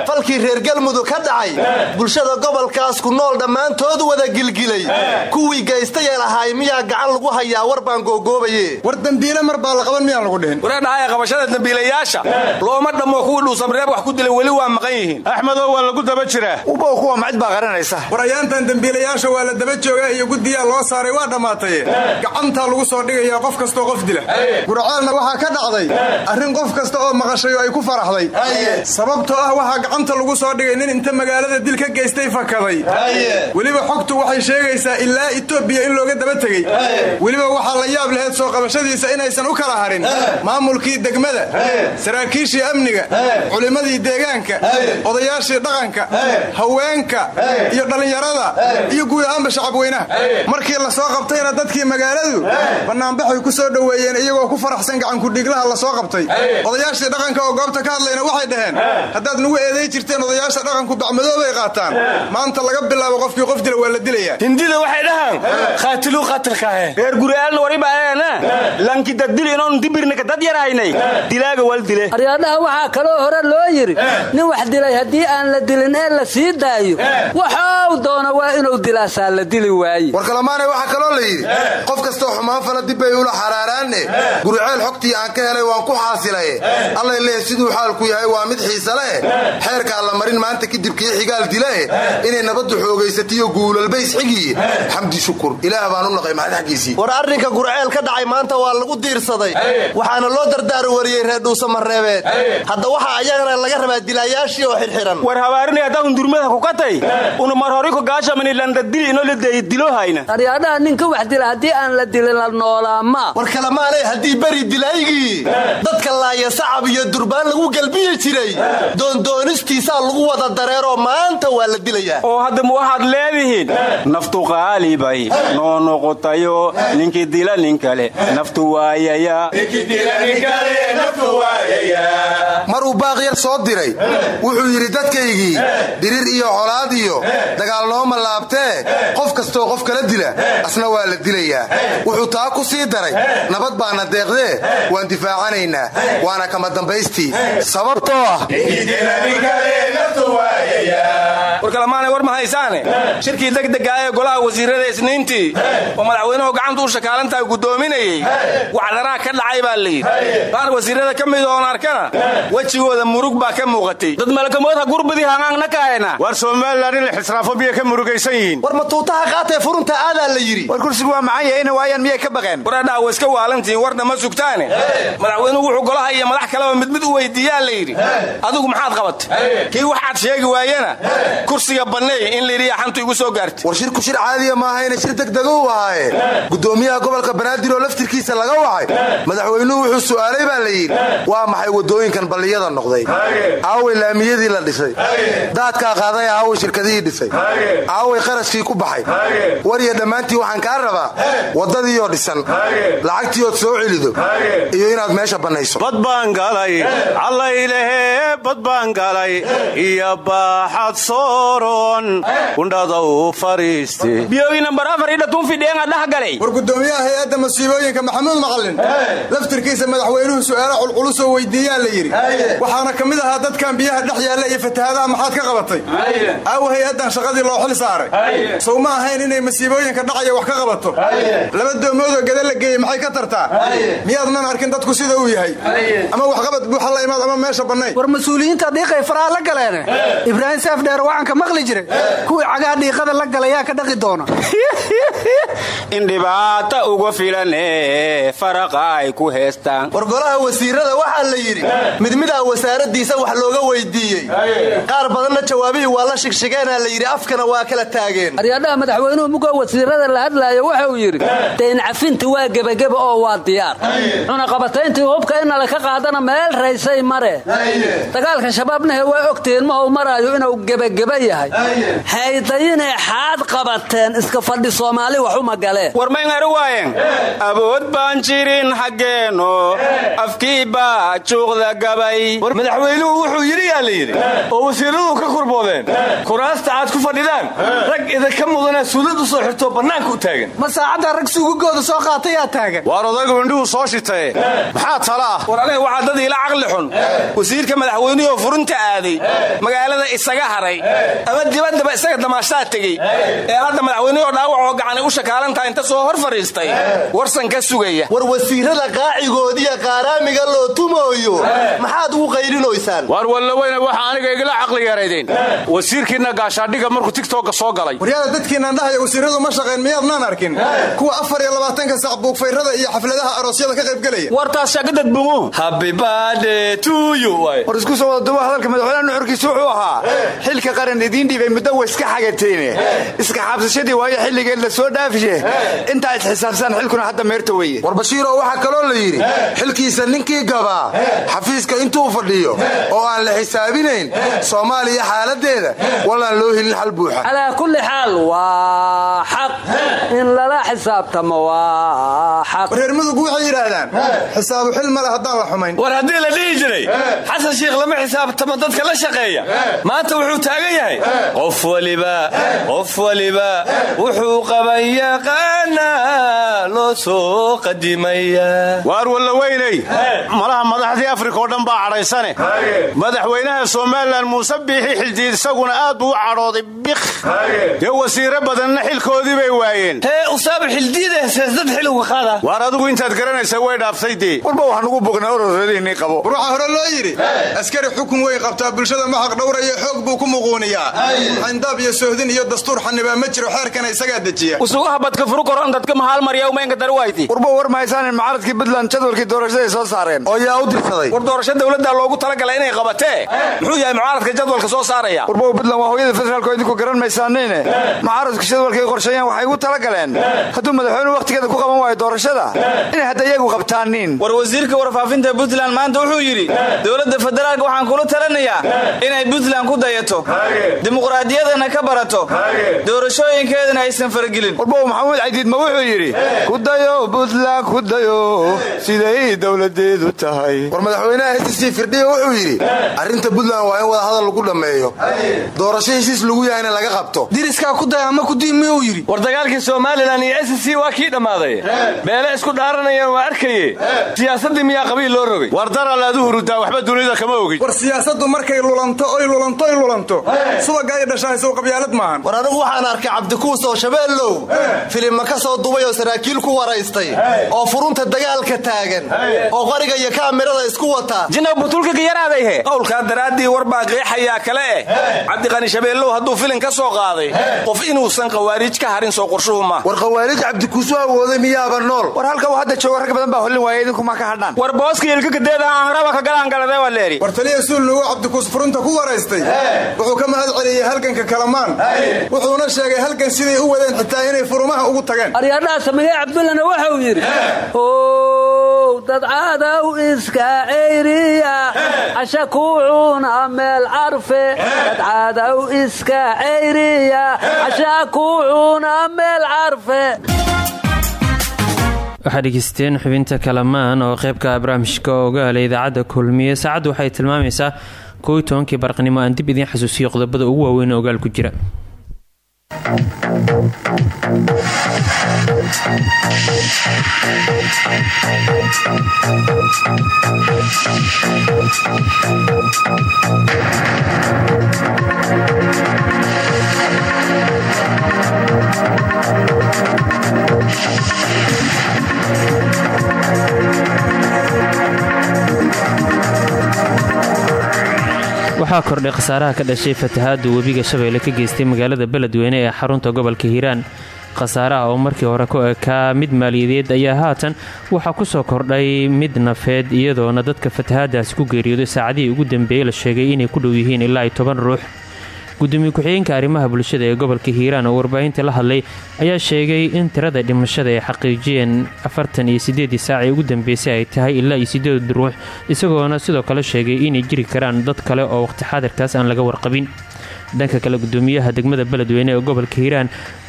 Speaker 16: falkii reer galmudug ka dhacay. Bulshada gobolkaas ku nool dhammaantood wada gilgilay. Kuwii gaystayee lahaay miyaa gacan lagu hayaa war baan googoobaye
Speaker 17: war dembiile mar baa la qaban miyaan lagu dhihin.
Speaker 15: Wareedhahaya qabashada dembiilayaasha looma dhammo kuwii dhuusamreeb wax ku dilay weli waa maqan yihiin.
Speaker 17: Axmedow waa lagu daba jiraa?
Speaker 2: Ubow kuwa macid baa qaranaysa
Speaker 17: war ayaantan dembiilayaasha waa la daba joogaa iyo guddiyaa loo saaray waa dhammaataye gacantaa lagu soo dhigayaa qof kastoo qof dila gurcaalna waxaa ka dhacday arrin qof kasta oo maqashay oo ay ku faraxday. Sababtoo ah waxaa gacanta lagu soo dhigay nin inta magaalada dil ka geystay fakaday. Weliba xogtu waxay sheegaysaa ilaa etoobiya in looga daba tegey weliba waxaa la yaab laheyd soo qabashadiisa inaysan u kala harin. Maamulkii degmada saraakiishii amniga culimmadii deegaanka odayaashii dhaqanka haweenka iyo dhallinyarada iyo guud ahaanba shacabweynaha. Markii la soo qabtayna dadkii magaaladu bannaanbaxay ku soo dhoweeyeen iyagoo ku faraxsan gacankudhiglaha la soo qabtay. Odayaashii dhaqanka oo goobta ka hadlayna waxay dhaheen haddaad nagu eeday jirteen odayaasha dhaqanku bacmadoobay qaataan. Maanta laga bilaabo qofkii qof dila waa la dilayaa
Speaker 15: hindida waxay dhahaan khaatiluu qaatilkaahe
Speaker 14: reer guriyaalna waribaana lanki daddil inoon dibirnika dad yaraynay. Dilaaga wal dile
Speaker 18: aryaadhaha waxaa kaloo hore loo yidhi nin wax dilay haddii aan la dilin ee la sii daayo. Waxau doona waa inuu dilaasaa la dili waaye.
Speaker 16: War kalamaanay waxaa kaloo la yidhi qof kastoo xumaan fala dib bay ula xaraaraanne guriceel xogtii aan ka helay waan ku xaasilaye allay leeh siduu xaalku yahay waa mid xiise leh. Xeerkaa la marin maanta kadib kii xigaal dilae inay nabaddu xoogaysatiyo guulalbays xigiye xamdi shukur ilaah baan u naqay xaggiisii war arrinka gurceel ka dhacay maanta waa lagu diirsaday. Waxaana loo dardaar wariyey reer dhuusamareebeed hadda waxaa ayagana laga rabaa dilaayaashii oo xirxiran.
Speaker 14: War habaarinay haddaa hundurmada ku katay una mar hori ku gaashamanillandadili inoo la deeyay diloohayna
Speaker 18: aryaadhaha ninka wax dila haddii aan la dilin la noolaa ma
Speaker 16: war kalemaanay haddii beri dilaygii dadka laaya sacab iyo durbaan lagu gelbiyi jiray doondoonistiisaa lagu wada dareeroo maanta waa la dilayaa
Speaker 14: oo hadda ma waxaad leedihiin naftu qaalibay noo noqotayo ninkii dila nin kale. Naftu waayaya.
Speaker 16: Maruu baaqyar soo diray wuxuu yidhi dadkaygii dirir iyo colaad iyo dagaal nooma laabtee qof kastoo qof kala dila asna waa la dilayaa wuxuu taa ku sii daray nabad baana deeqdee waan difaacanaynaa waana kama dambaystii. Sababtoo ah
Speaker 15: warkalamaanay war ma haysaane? Shirkii degdega ee golaha wasiirada isniintii oo madaxweynuhu gacanta u shakaalantaha guddoominayey wacdaraa ka dhacay baa layidhi qaar wasiirada ka mid oon arkana wejigooda murug baa ka muuqatay.
Speaker 14: Dad malkamoodha gurbadii hangaangna kahayna
Speaker 17: war somalilan in la xisraafo miyay ka murugaysan yihiin.
Speaker 16: War matuutaha qaatee furunta aadaa la yidhi?
Speaker 2: War kursigu waa macan yahayna waayaan miyay ka baqeen?
Speaker 15: Waradhaa wa iska waalantihiin warna ma sugtaane. Madaxweynuhu wuxuu golaha iyo madax kaleba mid mid u weydiiyaa la yidhi. Adigu maxaad qabatay? Kii waxaad sheegi waayena? Kursiga banneey in layidhi xantu igu soo gaartay.
Speaker 16: War shirku shir caadiya maahayna shir degdega u ahaaye gudoomiyaha gobolka banaadir oo laftirkiisa laga wacay. Madaxweynuhu wuxuu su'aalay baa la yidhi. Waa maxay wadooyinkan balliyada noqday? Aaway laamiyadii la dhisay. Daadkaa qaaday aaway shirkadihii dhisay. Aaway qarashkii ku baxay. War iyo dhammaantii waxaan kaa rabaa. Waddadiioo dhisan. Lacagtiiood soo celido iyo inaad meesha bannayso
Speaker 17: bad baan galay callaylehe bad baan galay iyo baaxad sooron kundhada u fariiste
Speaker 14: biyoogi nambar afar idha tuunfidheenga dhex galay.
Speaker 17: War gudoomiyaha hay'adda masiibooyinka maxamuud macallin laftirkiisa madaxweynuhu su'aalo culculusoo weydiiyaa la yidhi. Waxaana ka mid ahaa dadkan biyaha dhex yaalla iyo fatahaadaha maxaad ka qabatay. Aawa hay'addan shaqadii loo xil saaray. Sow ma ahayn inay masiibooyinka dhacaya wax ka qabato. Laba doomoodoo gada la geeyey maxay ka tartaa miyaadnan arkin dadku sida uu yahay? Ama waxqabad buuxa la imaad ama meesha bannayn
Speaker 18: war mas'uuliyiinta dhiiqay faraha la galeen ibraahim seef dheer waxaan
Speaker 19: ka maqli jiray. Kuwii cagaha dhiiqada la galayaa ka dhaqi doona
Speaker 14: in dhibaata uga filane faraqa ay ku heestaan.
Speaker 16: War golaha wasiirada waxaa la yidhi mid midaa wasaaradiisa wax looga weydiiyey. Qaar badanna jawaabihii waa la shigshigeenaa la yidhi afkana waa kala taageen.
Speaker 18: Aryadhaha madaxweynuhu muga wasiirada la hadlaayo wuxuu yidhi dayn cafinti waa gebageba oo waa diyaar. Cunaqabatayntii hubka in nala ka qaadana meel raysay mare. Dagaalka shabaabnahe waa ogtihiin mahou maraayo inuu gebageba yahay. Haydayine xaad qabateen iska fadhi soomaali waxuma galeen.
Speaker 14: War mayngaru waayen awood baan jirin xaggeenno afkii baa juuqda gabay.
Speaker 15: Madaxweynuhu wuxuu yidhi yaa la yidhi oo wasiiradu ka kurboodeen. Kuraasta aad ku fadhidaan. Rag idinka mudana suulad u soo xirtoo bannaanka u taagan.
Speaker 19: Ma saacadda rag suugagooda soo qaatayaa taagan
Speaker 14: odaygu indhuhu soo shitaye maxaa tala? Ah war aniga waxaa dad iila caqli xun. Wasiirka madaxweynuhoo furinta aaday. Magaalada isaga haray. Ama dibaddaba isaga damaashaa tegey. Ee hadda madaxweynehoo dhaawacoo gacanay u shakaalantaha inta soo hor fadhiistay warsan ka sugaya.
Speaker 16: War wasiirada qaacigoodiya qaaraamiga loo tumooyo. Maxaad ugu qaylinoysaan
Speaker 14: waar wallaweyne waxa aniga igala caqli yaraydeen wasiirkiinna gaashaadhiga markuu tigtooga soo galay.
Speaker 17: Waryaada dadkiinaan dhahaya wasiiradu ma shaqayn miyaadnaan arkin? Kuwa afar iyo labaatanka sac buugfayrada iyo xafladaha aroosyada ka qaybgelaya
Speaker 14: wartaas shagadad bungu
Speaker 2: war isku soo wada duba hadalka madaxweynaha nuxurkiisu wuxuu ahaa xilka qaran idiin dhiibay muddo way iska xagateene iska xaabsashadii waayo xilligeed la soo dhaafishe. Intaa isxisaabsan xilkuna hadda meerta weye
Speaker 16: war bashiiroo waxaa kaloo la yidhi xilkiisa ninkii gabaa xafiiska intuu fadhiyo oo aan la xisaabinayn soomaaliya xaaladeeda walaan loo helin xal buuxa.
Speaker 18: Calaa kulli xaal waa xaq. In lala xisaabtamo waa xaq
Speaker 17: mudugu waxay yidhaahdaan xisaabu xil male haddaan la xumayn.
Speaker 15: War haddii la dhihi jiray xasan shiikh lama xisaabtamo dadka la shaqeeya. Maanta wuxuu taagan yahay qof waliba qof waliba wuxuu qaban yaqaanaa loo soo qadimaya.
Speaker 14: Waar wallaweyney malaha madaxdii afrika oo dhan baa cadhaysane. Madaxweynaha somalilan muuse biixi xildiid isaguna aad buu u cadhooday bik dee wasiiro badanna xilkoodii bay waayeen.
Speaker 15: Hee usaaba xildiida heseesdad xilowga qaada
Speaker 14: waar adigu intaad garanaysa way dhaaftay dee
Speaker 2: warba wax nugu bognaa ororadiinii qabo.
Speaker 17: War waxaa hore loo yidhi askari xukun weyn qabtaa bulshada ma xaq dhowraya xoog buu ku muquuniyaa. Xayndaab iyo soohdin iyo dastuur xanibaa ma jiro xeerkana isagaa dejiya.
Speaker 14: Usugaha badka furu koron dadka mahal marya umaynka darwayti
Speaker 2: warba war mahaysaanin mucaaradkii puntland jadwalkii doorashada ay soo saareen.
Speaker 16: Oo yaa u dirsaday.
Speaker 14: War doorasho dowladda loogu talagalay inay qabatee muxuu yahay mucaaradka jadwalka soo saaraya?
Speaker 2: Warba puntland waa hooyada federaalk oo idinku garan maysaanayne mucaaradku jadwalkay qorsheeyeen waxay ugu talagaleen hadduu madaxweynuhu wakhtigeeda ku qaban waayo doorashada
Speaker 10: war wasiirka warfaafinta puntland maanta wuxuu yidhi dowladda federaalk waxaan kula talinayaa inay puntland ku dayato dimuqraadiyadana ka barato doorashooyinkeedana aysan faragelin.
Speaker 2: Warbow maxamuud caydiid ma wuxuu yidhi ku dayo puntland ku dayo siday dowladeedu tahay.
Speaker 16: War madaxweynaha hesisii firdhiya wuxuu yidhi arrinta puntland waa in wada hadal lagu dhammeeyo doorasho heshiis lagu yahayna laga qabto.
Speaker 19: Diriskaa ku daya ama kudiin miyuu yidhi?
Speaker 15: War dagaalkii somalilan iyo s c waa kii dhammaaday beele isku dhaaranayaan waa arkaye? Siyaasaddii miyaa qabiil loo rogay
Speaker 14: war daral aad u hurudaa waxba dunida kama ogid
Speaker 17: war siyaasaddu markay lulanto oy lulanto oy lulanto. Subaga ay dhashahaysow qabyaalad maahan
Speaker 16: war anigu waxaan arkay cabdikuus oo shabeellow. Filimma ka soo dubay oo saraakiil ku waraystay. Oo furunta dagaalka taagan. Oo qoriga iyo kaamirada isku wataa
Speaker 14: jinaw butulka kayaraadayhe qowlkaa daraaddii war baa qeexayaa kale. Eh cabdiqani shabeellow hadduu filin ka soo qaaday qof inuusan khawaariij ka harin soo qorshuhu ma
Speaker 16: war khawaarij cabdikuusu awooday miyaaba nool.
Speaker 2: War halka uu hadda joogo rag badan baa hollin waaya idinkuma ka hadhaan.
Speaker 14: War booska ilkakadeeda aan raba ka galaan galadee waa leeri.
Speaker 17: War taliya suulnugu cabdikuus furunta ku waraystay. Wuxuu ka mahad celiyey halganka kalamaan. Wuxuuna sheegay halgan siday u wadeen xitaa inay furumaha ugu tageen.
Speaker 18: Aryadhaha sameeye cabdullana wuxuu yidhi ow dad caadaw iska ceyriya casha kuucuna meel carfe. Dad caadaw iska ceyriya casha kuucuna meel carfe
Speaker 1: waxaad dhegeysteen xubinta kalamaan oo qeybka barnaamijka ogaale idaacadda kulmiye. Saacaddu waxay tilmaamaysaa kow tobankii barqnimo aan dib idiin xasuusiyo qodobada ugu waaweyn ogaal ku jira. Waxaa kordhay khasaaraha ka dhashay fatahaada webiga shabeelle ka geystay magaalada beledweyne ee xarunta gobolka hiiraan. Khasaaraha oo markii hore ku ekaa mid maaliyadeed ayaa haatan waxaa ku soo kordhay mid nafeed iyadoona dadka fatahaadaasi ku geeriyooday saacadihii ugu dambeeyey la sheegay inay ku dhow yihiin ilaa iyo toban ruux gudoomiye ku-xigeenka arrimaha bulshada ee gobolka hiiraan oo warbaahinta la hadlay ayaa sheegay in tirada dhimashada ay xaqiijiyeen afartan iyo siddeedii saacii ugu dambeysay ay tahay ilaa iyo siddeed ruux isagoona sidoo kale sheegay inay jiri karaan dad kale oo waqti xaadirkaas aan laga warqabin dhanka kale gudoomiyaha degmada beledweyne ee gobolka hiiraan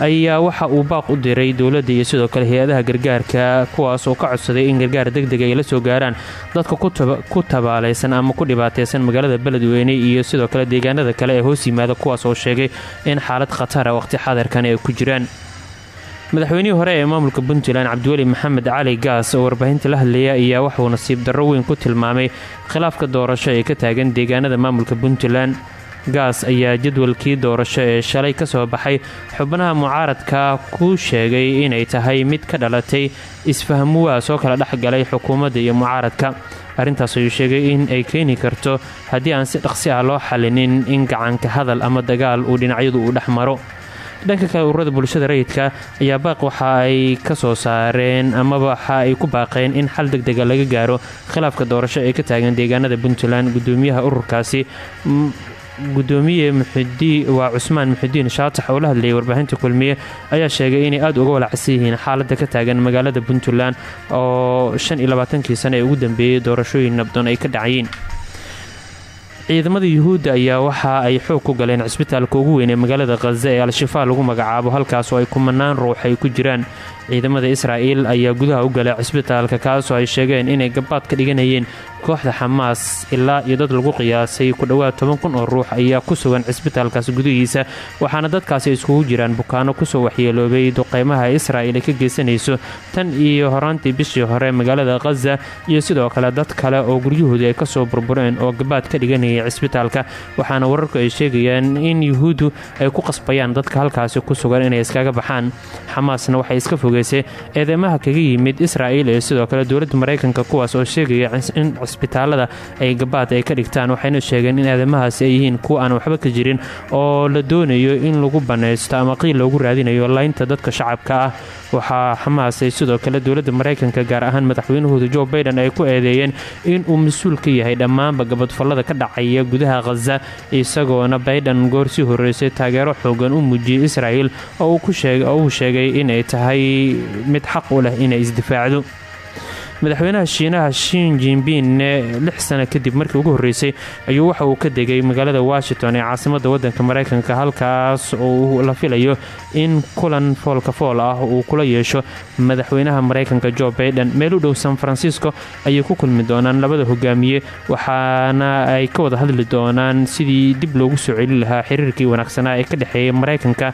Speaker 1: ayaa waxa uu baaq u diray dowladda iyo sidoo kale hay'adaha gargaarka kuwaas oo ka codsaday in gargaar degdeg ay la soo gaaraan dadka ku tabaalaysan ama ku dhibaataysan magaalada beledweyne iyo sidoo kale deegaanada kale ee hoos yimaada kuwaas oo sheegay in xaalad khatara waqti xadarkan ay ku jiraan. Madaxweynihii hore ee maamulka puntland cabdiweli maxamed cali gaas oo warbaahinta la hadlaya ayaa waxauu nasiib darro weyn ku tilmaamay khilaafka doorasho ee ka taagan deegaanada maamulka puntland gaas ayaa jadwalkii doorasho ee shalay ka soo baxay. Xubnaha mucaaradka ku sheegay inay tahay mid ka dhalatay isfahmuwaas oo kala dhex galay xukuumadda iyo mucaaradka. Arrintaas ayuu sheegay in ay keeni karto haddii aan si dhaqsi ah loo xalinin in gacanka hadal ama dagaal uu dhinacyadu uu dhex maro. Dhanka kale ururada bulshada rayidka ayaa baaq waxa ay ka soo saareen amaba waxa ay ku baaqeen in xal deg dega laga gaaro khilaafka doorasho ee ka taagan deegaanada puntland. Gudoomiyaha ururkaasi gudoomiye waa cusmaan muxidiin shaatax oo la hadlayay warbaahinta kulmiye ayaa sheegay inay aad uga walacsan yihiin xaaladda ka taagan magaalada puntland oo kii sane ee ugu dambeeyey doorashooyin nabdoon ay ka dhacayeen. Ciidamada yuhuudda ayaa waxa ay xoog ku galeen cisbitaalka ugu weyn ee magaalada khaza ee al-shifaa lagu magacaabo halkaas oo ay kumanaan ruux ay ku jiraan. Ciidamada israa'iil ayaa gudaha u galay cisbitaalka kaasoo ay sheegeen inay gabaad ka dhiganayeen kooxda xamaas ilaa iyo dad lagu qiyaasay ku dhowaad toban kun oo ruux ayaa ku sugan cisbitaalkaas gudihiisa waxaana dadkaasi iskugu jiraan bukaano ku soo waxyeeloobay duqeymaha israa'il ay ka geysanayso tan iyo horaantii bishii hore magaalada khaza iyo sidoo kale dad kale oo guryahooda ay ka soo burbureen oo gabaad ka dhiganayay cisbitaalka waxaana wararku ay sheegayaan in yuhuuddu ay ku qasbayaan dadka halkaasi ku sugan inay iskaga baxaan. Xamaasna waxay iska fogeysay eedeymaha kaga yimid israa'iil ee sidoo kale dowladda maraykanka kuwaas oo sheegaya in cisbitaalada ay gabaad ay ka dhigtaan waxayna sheegeen in eedeymahaasi ay yihiin kuwa aan waxba ka jirin oo la doonayo in lagu banaysto ama qiil loogu raadinayo laynta dadka shacabka ah. Waxaa xamaas ay sidoo kale dowladda maraykanka gaar ahaan madaxweynahooda jo baiden ay ku eedeeyeen in uu mas'uul ka yahay dhammaanba gabadfallada ka dhacaya gudaha khaza isagoona baiden goor sii horreysay taageero xoogan u muujiyey israa'il oo uu sheegay inay tahay mid xaq u leh inay isdifaacdo madaxweynaha shiinaha shin jinbinne lix sano kadib markii ugu horreysay ayuu waxa uu ka degay magaalada washington ee caasimadda waddanka maraykanka halkaas oo la filayo in kulan foolka fool ah uu kula yeesho madaxweynaha maraykanka jo baiden meel u dhow san francisco ayay ku kulmi doonaan labada hogaamiye waxaana ay ka wada hadli doonaan sidii dib loogu soo celi lahaa xiriirkii wanaagsanaa ee ka dhexeeyay maraykanka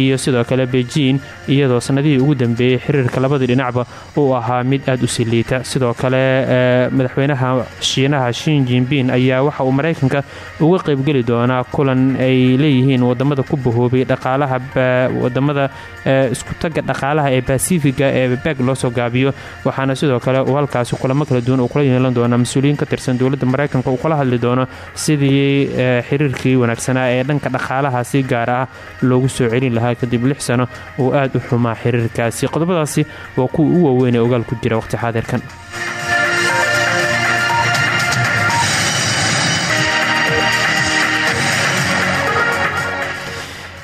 Speaker 1: iyo sidoo kale beijing iyadoo sannadihii ugu dambeeyey xiriirka labadii dhinacba uu ahaa mid aad u siliita sidoo kale madaxweynaha shiinaha shin jinbin ayaa waxa uu maraykanka uga qaybgeli doonaa kulan ay leeyihiin waddamada ku bahoobay dhaqaalaha waddamada iskutaga dhaqaalaha ee basifiga ee beeg loo soo gaabiyo. Waxaana sidoo kale uu halkaasi kulamo kala duwan uu kula yeelan doona mas'uuliyiin ka tirsan dowladda maraykanka uu kula hadli doono sidii xiriirkii wanaagsanaa ee dhanka dhaqaalaha si gaar ah loogu soo celin lahaa kadib lix sano uu aad u xumaa xiriirkaasi. Qodobadaasi waa kuwa u waaweyn ee ogaal ku jira waqti xaadirkan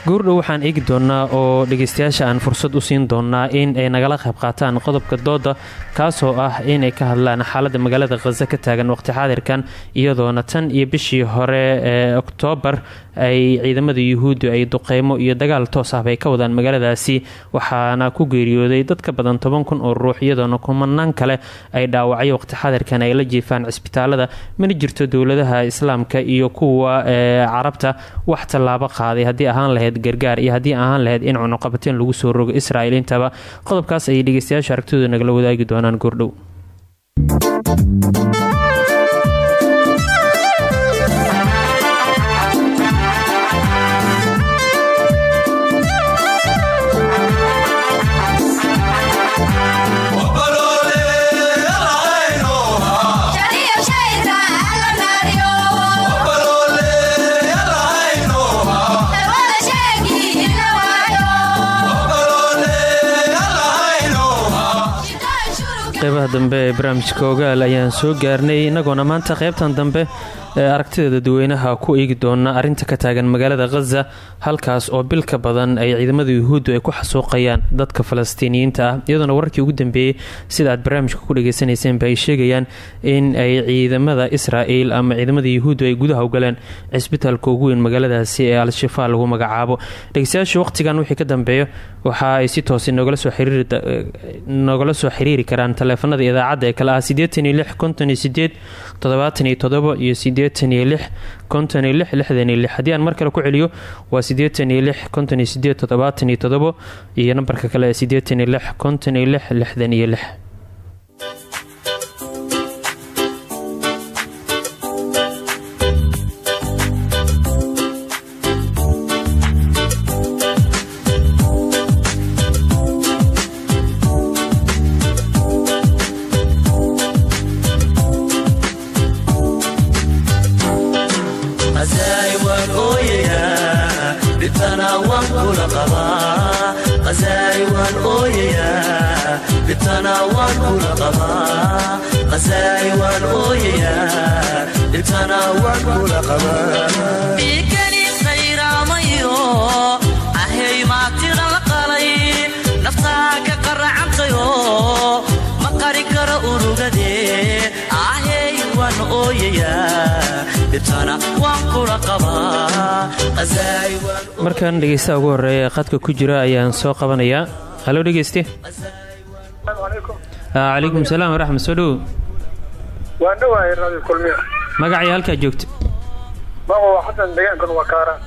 Speaker 1: goordhow waxaan eegi doonnaa oo dhegaystayaasha aan fursad u siin doonnaa in ay nagala qayb qaataan qodobka dooda kaasoo ah inay ka hadlaan xaaladda magaalada khaza ka taagan waqti xaadirkan iyadoona tan iyo bishii hore ee oktoobar ay ciidamada yuhuuddu ay duqeymo iyo dagaal toos ah bay ka wadaan magaaladaasi. Waxaana ku geeriyooday dad ka badan toban kun oo ruux iyadoona kumanaan kale ay dhaawacyo waqti xaadirkan ay la jiifaan cisbitaalada. Mana jirto dowladaha islaamka iyo kuwa carabta. Wax tallaabo qaaday haddii ahaan lahayd gargaar iyo haddii ahaan lahayd in cunuqabateen lagu soo rogo israa'il intaba qodobkaas ayay dhegeystayaasha aragtidooda nagala wadaagi doonaan goordhow qeybaha dambe ee barnaamijka ogaal ayaan soo gaarnay inagoona maanta qaybtan dambe aragtida dadweynaha ku eegi doona arrinta ka taagan magaalada khaza halkaas oo bil ka badan ay ciidamada yuhuuddu ay ku xasuuqayaan dadka falastiiniyiinta ah. Iyadoona wararkii ugu dambeeyey sida aad barnaamijka ku dhageysanaysenba ay sheegayaan in ay ciidamada israa'il ama ciidamada yuhuuddu ay gudaha u galeen cisbitaalka ugu weyn magaaladaasi ee al-shafaa lagu magacaabo. Dhegeystayaasha waqhtigan wixii ka dambeeyo waxa ay si toos nogala soo xiriirnogala soo xiriiri karaan taleefanada idaacadda ee kale ah sideetan iyo lix iyo sideetan iyo lix konton iyo lix lixdan iyo lix. Haddii aan mar kale ku celiyo waa sideetan iyo lix konton iyo sideed toddobaatan iyo todobo iyo nambarka kale ee sideetan iyo lix konton iyo lix lixdan iyo lix markan dhegeystaha ugu horreeya ee khadka ku jira ayaan soo qabanayaa. Halo dhegeyste. Calaykum salaam waraxmat soo dhowo
Speaker 20: waan dhawahay radio kulmiya.
Speaker 1: Magacii halkaa joogta.
Speaker 20: Maqo xasan deegaankan waa kaaraan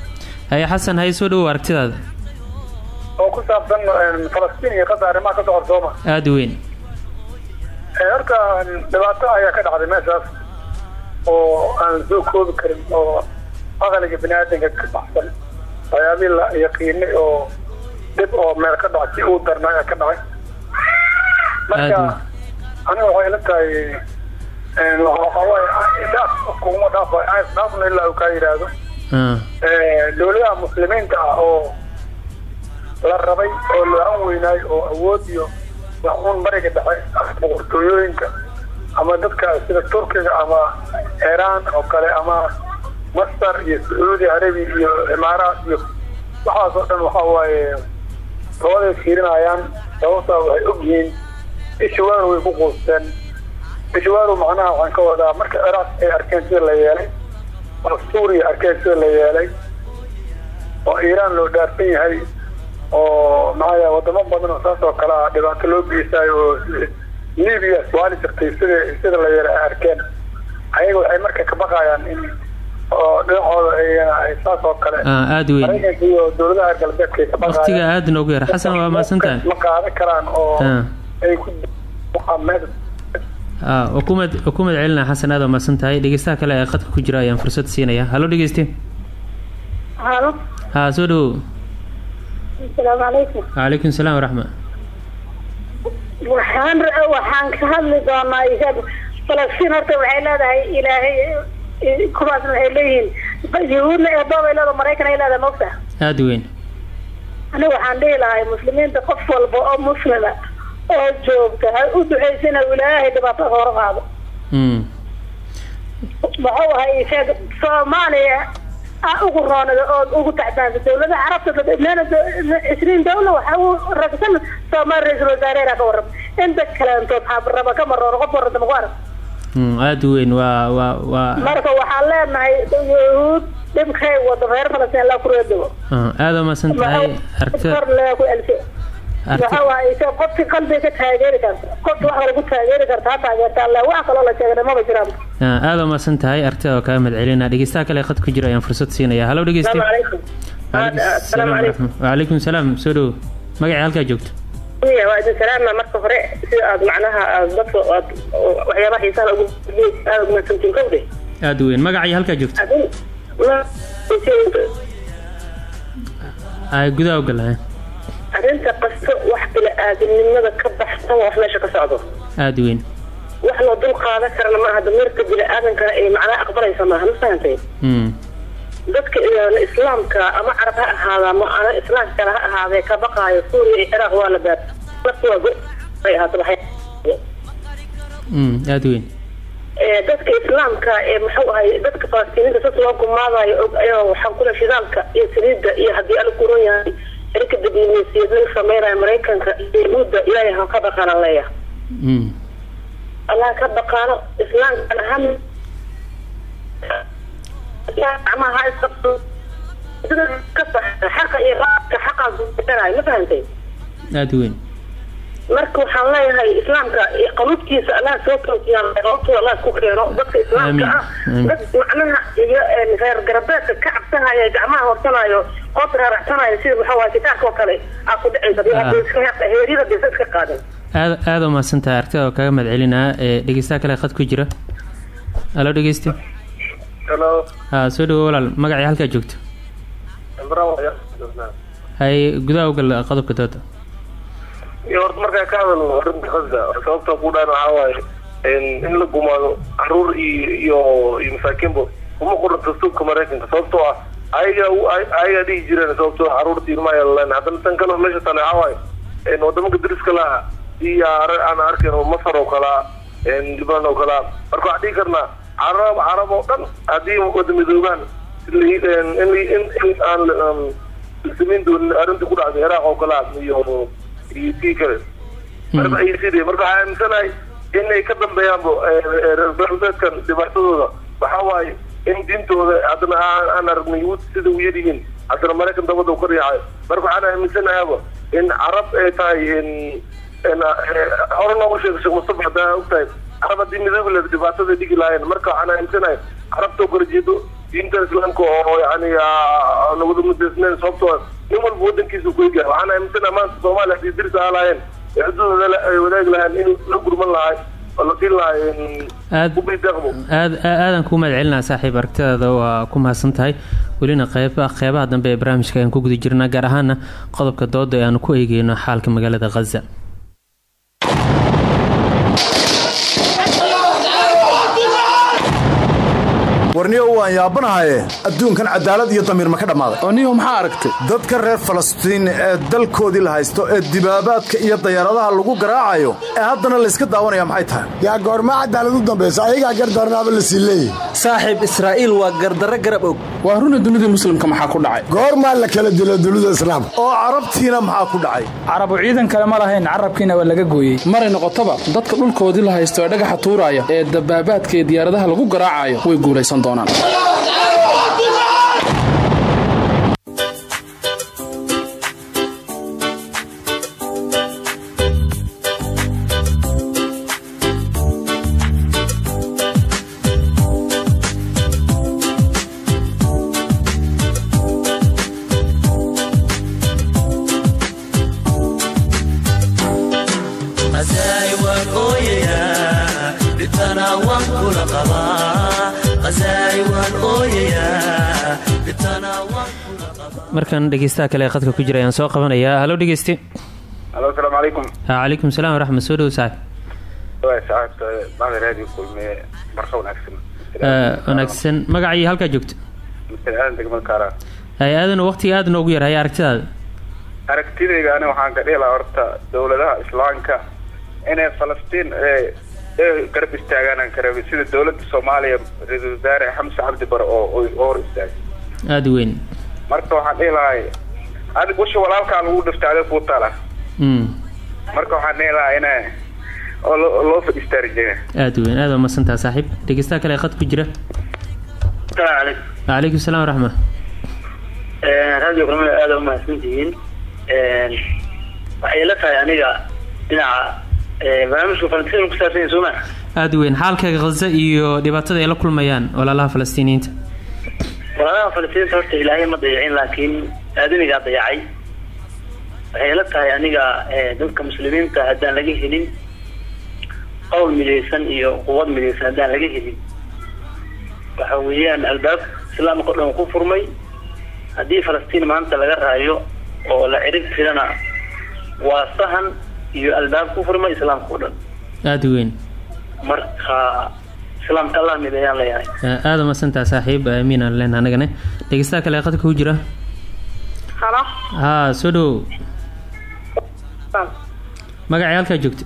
Speaker 1: haye xasan haye soo dhowo aragtidaada.
Speaker 20: Oo ku saabsan falastiin iyo qasa arrimaha ka socor sooma.
Speaker 1: Aada weyn.
Speaker 20: Horta dhibaato ayaa ka dhacday meeshaas oo aan soo koobi karin oo bini aadanka ka baxsan waxyaabihii la yaqiinay oo dhib oo meel ka dhacay si uu darnaa ayaa ka dhacay. Marka aniga waxay ila tahay kuma dhaafna ilaa uu kaa yidhaahdo dowladaha muslimiinta ah oo la rabay oo la-an weynaay oo awood iyo waxuun bariga dhexe boqortooyooyinka ama dadka sida turkiga ama iiraan oo kale ama masar iyo sacuudi arabi iyo imaaraat iyo waxaas oo dhan waxa waaye sabaday fiirinayaan sababtaa waxay ogyihiin ishawaar way ku quusteen. Ishwaaru macnaha waxaan ka wadaa marka ciraaq ay arkeen sida la yeelay oo suuriya arkeen sida la yeelay oo iiraan loo dhaarsan yahay oo maxaa wadamo badan oo saas oo kale ah dhibaato loo geysayo oo libiya suaali jirtay sida sida la yeelay ay arkeen. Ayaga waxay marka ka baqayaan in oo dhinacooda ay saas oo kale.
Speaker 1: Aada weyn.
Speaker 20: Iyo dowladaha galbeedka ay ka baqayaan
Speaker 1: waqtiga aada noogu yar. Xasan waa mahadsan tahay
Speaker 20: ma qaadan karaan oo ay ku
Speaker 1: ukuumad ukuumad celina xasan aad waa mahadsan tahay dhegeystaha kale ee khadka ku jira ayaan fursad siinaya. Halo dhegeyste
Speaker 21: halo.
Speaker 1: Haa soo dhowow
Speaker 21: asalaamu calaykum
Speaker 1: calaykum salaam waraxma
Speaker 21: waxaan waxaan ka hadli doonaa falastiin horta waxay leedahay ilaahay kuwaasna waxay leeyihiin. Yahuudna eebabay leedahay maraykan ay leedahay mogta
Speaker 1: aada weyn.
Speaker 21: Aniga waxaan dhihi lahay muslimiinta qof walba oo muslima oo joogta ha u duceysana ilaahay dhibaatada hora qaado. Muxuu ahay sheeg soomaaliya a ugu roonada oo ugu tacbaansa dawladaha carabta meena isriin dawla waxa uu ragsan soomaali ra'iisul wasaareera ka warram inta kaleentood raba kama roono qof waranta maku arag
Speaker 1: aada weyn waa waa waa
Speaker 21: marka waxaan leenahay yahuud dhibkay wado reer falastiin allaa ku reedogo
Speaker 1: aada mahadsan tahay aragtida
Speaker 21: kor lee ku elsi waxa waaye se qofki qalbiga ka taageeri karta qofki wax kale ku taageeri karta ha taageerta alle wax kaloo la sheegana maba jiraan.
Speaker 1: Aada waa mahadsan tahay aragtida oo kaga madcelina. Dhegeystaha kale khad ku jira ayaan fursad siinaya halo dhegeyste. Wacalaykum salaam. soo dhowo magacii halkaa joogto
Speaker 21: waa idin salaama marka hore si aad macnaha aad dadka aad waxyaabaha xiisaha ugu aad ugumadsantiin kowdhe
Speaker 1: aada weyn magacii halkaa joogto ay gudaha ogolahay
Speaker 21: arrinta qasto wax bini-aadamnimada ka baxsan wax meesha ka socdo.
Speaker 1: Aada weyn
Speaker 21: wax loo dul qaadan karana maaha dameerka bini-aadankana ay macnaha aqbalaysa maaha ma fahantay dadka islaamka ama carab ha ahaada ama islaamka kale ha ahaadee ka baqaayo suuriya iyo ciraaq waa la ahaato
Speaker 1: Mm, weyn.
Speaker 21: Ee dadka islaamka ee muxuu ahay dadka falastiiniinta sas loo gumaadayo waxaa kule shidaalka iyo saliidda iyo haddii alla kuran yahay xirka diblomaasiyad laga sameynayo maraykanka iyo yahuudda ilaahay ha ka dhaqaana leeyahay.
Speaker 1: Mm,
Speaker 21: allah ka dhaqaano islaamkana ha
Speaker 1: aada weyn.
Speaker 21: Marka waxaan leeyahay islaamka qanuudkiisa allah soo toosiyaan qanuudkooda allah isku keeno dadka islaamka ah dad macnaha iyo reer galbeedka ka cabsanaya gacmaha horsanayo qood raaracsanayo sida maxaa waay kitaabka oo kale aa ku dhacaysa heeryada desa iska qaadan
Speaker 1: aada aada u mahadsantahay aragtida oo kaga mahad celinaa ee dhegeystaha kale khad ku jira. Halo dhegeysti.
Speaker 22: Hello.
Speaker 1: Ha soo dhawo walaal magacii halkaa joogto. Hay gudaha ugal qodobka dooda.
Speaker 22: Iyo horta markaa ka hadalno arrinta qasda sababta ku dhaan waxaa waaye in in la gumaado carruur iyo iyo masaakiinba uma qoran dastuurka maraykanka. Sababtoo ah ayaga ayagaa dhihi jireen sababtoo ah carruurta ilmaha yalan haddana tan kale meesha tale waxaa waaye in wadamaka dariska laha iyo aan arkayno masar oo kalaa liban oo kalaa marka waxaan dhihi karnaa carab carab oo dhan haddii wada midoogaan in in in in aan um, samayn doonin arrintii ku dhacday ciraaq oo kalaa iyo iyo kii kale. Marka ay sidii marka waxaa aaminsanahay inay ka dambeeyaanba reer galbeedkan dhibaatadooda. Waxaa waaye in diintooda haddana aan aragnay yuhuud sida u yaryihiin haddana maraykan dabada u ka riixayo marka waxaan aaminsanayaaba in carab ay tahay in in hore noogu sheegay sheekh mustafa haddaa ogtahay carab haddii midoobi la dhibaatada dhigi lahayn. Marka waxaan aaminsanahay carabta oo kala jeedo diinta islaamka oo yani aan wada mudaysnayn sababtoo ah nin walba wadankiisa ku egyahay waxaan aaminsanahay maanta soomaaliya haddii ahaa lahayn ee xuduudooda ay wadaagi lahayn in la gurman lahay oo la dhihi lahay in
Speaker 1: aad
Speaker 22: ubideqmo
Speaker 1: aad aadan kuu mahad celinaa saaxiib aragtidaada waa ku mahadsan tahay welina qeyba qeybaha dambe ee barnaamijka ayaan ku guda jirnaa gaar ahaana qodobka dooda ee aanu ku eegeyno xaalka magaalada khaza
Speaker 17: warniyo waan yaabanahaye adduunkan cadaalad iyo damiir ma ka dhammaaday
Speaker 23: oo niyo maxaa aragtay?
Speaker 17: Dadka reer falastiin ee dalkoodii la haysto ee dibaabaadka iyo dayaaradaha lagu garaacayo ee haddana layska daawanaya maxay tahay?
Speaker 24: Yaa goorma cadaalad u dambaysa ayagaa gardarnaaba la sii leeyahy
Speaker 25: saaxiib israa'iil waa gardarro garab og.
Speaker 23: Waa runa dunidii muslimka maxaa ku dhacay?
Speaker 24: Goormaa la kala dilo dunida islaamka
Speaker 17: oo carabtiina maxaa ku dhacay?
Speaker 23: Carabu ciidan kale ma lahayn carabkiina waa laga gooyey. Maray noqotoba dadka dhulkoodii la haysto ee dhagaxa tuuraya ee dabaabaadka iyo diyaaradaha lagu garaacayo way guulaysan doonaan
Speaker 1: markan dhegeystaha kale ee khadka ku jira ayaan soo qabanayaa. Halo dhegeysti.
Speaker 26: Alo asalaamu calaykum
Speaker 1: calaykum salaam waraxmat soo dhow saaxib
Speaker 26: wanaagsan.
Speaker 1: Eh, wanaagsan. Magacii halkaa joogto?
Speaker 26: Kaara.
Speaker 1: Hay aadan waqtiga aada noogu yar hay aragtidaada?
Speaker 26: Aragtidayga ani waxaan ka dhihi lahaa horta dowladaha islaamka inay falastiin ee ee garab istaagaan aan ka rabin. Sida dowladda soomaaliya ra'iisul wasaare xamse cabdi bare oo oo oo hor istaagay
Speaker 1: aada weyn
Speaker 26: marka waxaan dhihi lahay adig usha walaalkaa lagu dhiftay adig kuu tala.
Speaker 1: Mm,
Speaker 26: marka waxaan dhihi lahaa ina oo loo loo fadhiistaa rajaya
Speaker 1: aada weyn aada waa masantaha saaxiib. Dhegeystaha kale khad ku jira.
Speaker 27: Asalaamu calaykum
Speaker 1: calaykum salaam waraxmat
Speaker 27: radio kulmada aada u mahadsantihiin waxay la tahay aniga dhinaca eh, barnaamijka falastiin ku saabsan yahay sooma
Speaker 1: aada weyn xaalka khaza iyo dhibaatada ay la kulmayaan walaalaha falastiiniyiinta
Speaker 27: walaalaha falastiinta horta ilaahay ma dayacin laakiin aadamigaa dayacay. Waxay la tahay aniga eh, dadka muslimiinta haddaan laga helin qowl midaysan iyo quwad midaysan haddaan laga helin. Waxa weeyaan albaab islaamka o dhan ku furmay. Haddii falastiin maanta laga raayo oo la cirib tirana waa sahan iyo albaab ku furmay islaamka o dhan
Speaker 1: aada weyn.
Speaker 27: Marka
Speaker 1: aada masantaha saaxiib amiin aan leenaha anagane. Dhegeystaha kale ee khadka ku jira? Haa soo dhowow magacii halkaa joogto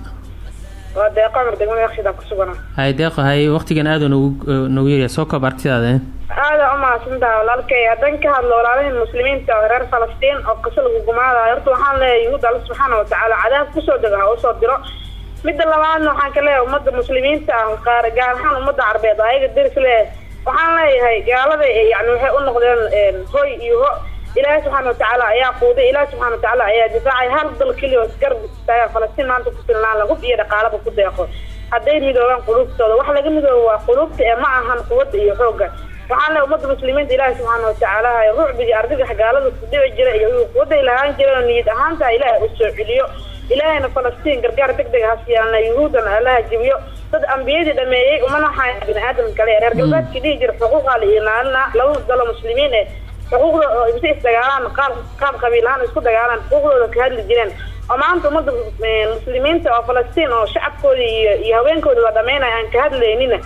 Speaker 21: waa deeqo amar degmada yakshidan ku sugana
Speaker 1: hay deeqo hay waqtigan aada noogu noogu yarya soo koob aragtidaada eh.
Speaker 21: Aada u mahadsantaha walaalkay. Haddaan ka hadlo walaalihii muslimiinta oo reer falastiin oo qiso lagu gumaadayo horta waxaan leeyahay yuhuud alla subxaana watacaala cadaab ku soo dega ha u soo diro midda labaadna waxaan ka leeyahay muslimiinta ah qaar gaar ahaan ummadda carbeed ayaga deris leeyahay waxaan leeyahay gaalada yani waxay u noqdeen hoy iyo ho. Ilaahay subxaana watacaala ayaa quuday ilaahay subxaana watacaala ayaa difaacay hal dal keliya oo isgarab istaaga falastiin maanta ku filnaan la hub iyo dhaqaalaba ku deeqo. Hadday midoobaan quluubtooda wax laga midoobo waa quluubta ee ma ahan quwadda iyo xoogga. Waxaan leeyahay ummadda muslimiinta ilaahay subxaana watacaala rucbiga ardigax gaalada ku dhici jira iyo quwadday lahaan jireen oo niyad ahaanta ilaahay u soo celiyo ilaahayna falastiin gargaar deg deg ha siiyaalna yuhuudan allaha jibiyo dad ambiyadii dhameeyey umana waxaa bini aadam kale. Reer galbeedkii dhihi jira xuquuqa la ilaalina laba dalo muslimiin eh. Xuquuqda inta isdagaalaan qaab qaab qabiil ahaan isku dagaalaan xuquuqdooda ka hadli jireen. Oo maanta ummadda muslimiinta oo falastiin oo shacabkooda iyo iyo haweenkooda la dhameynaya aan ka hadlaynina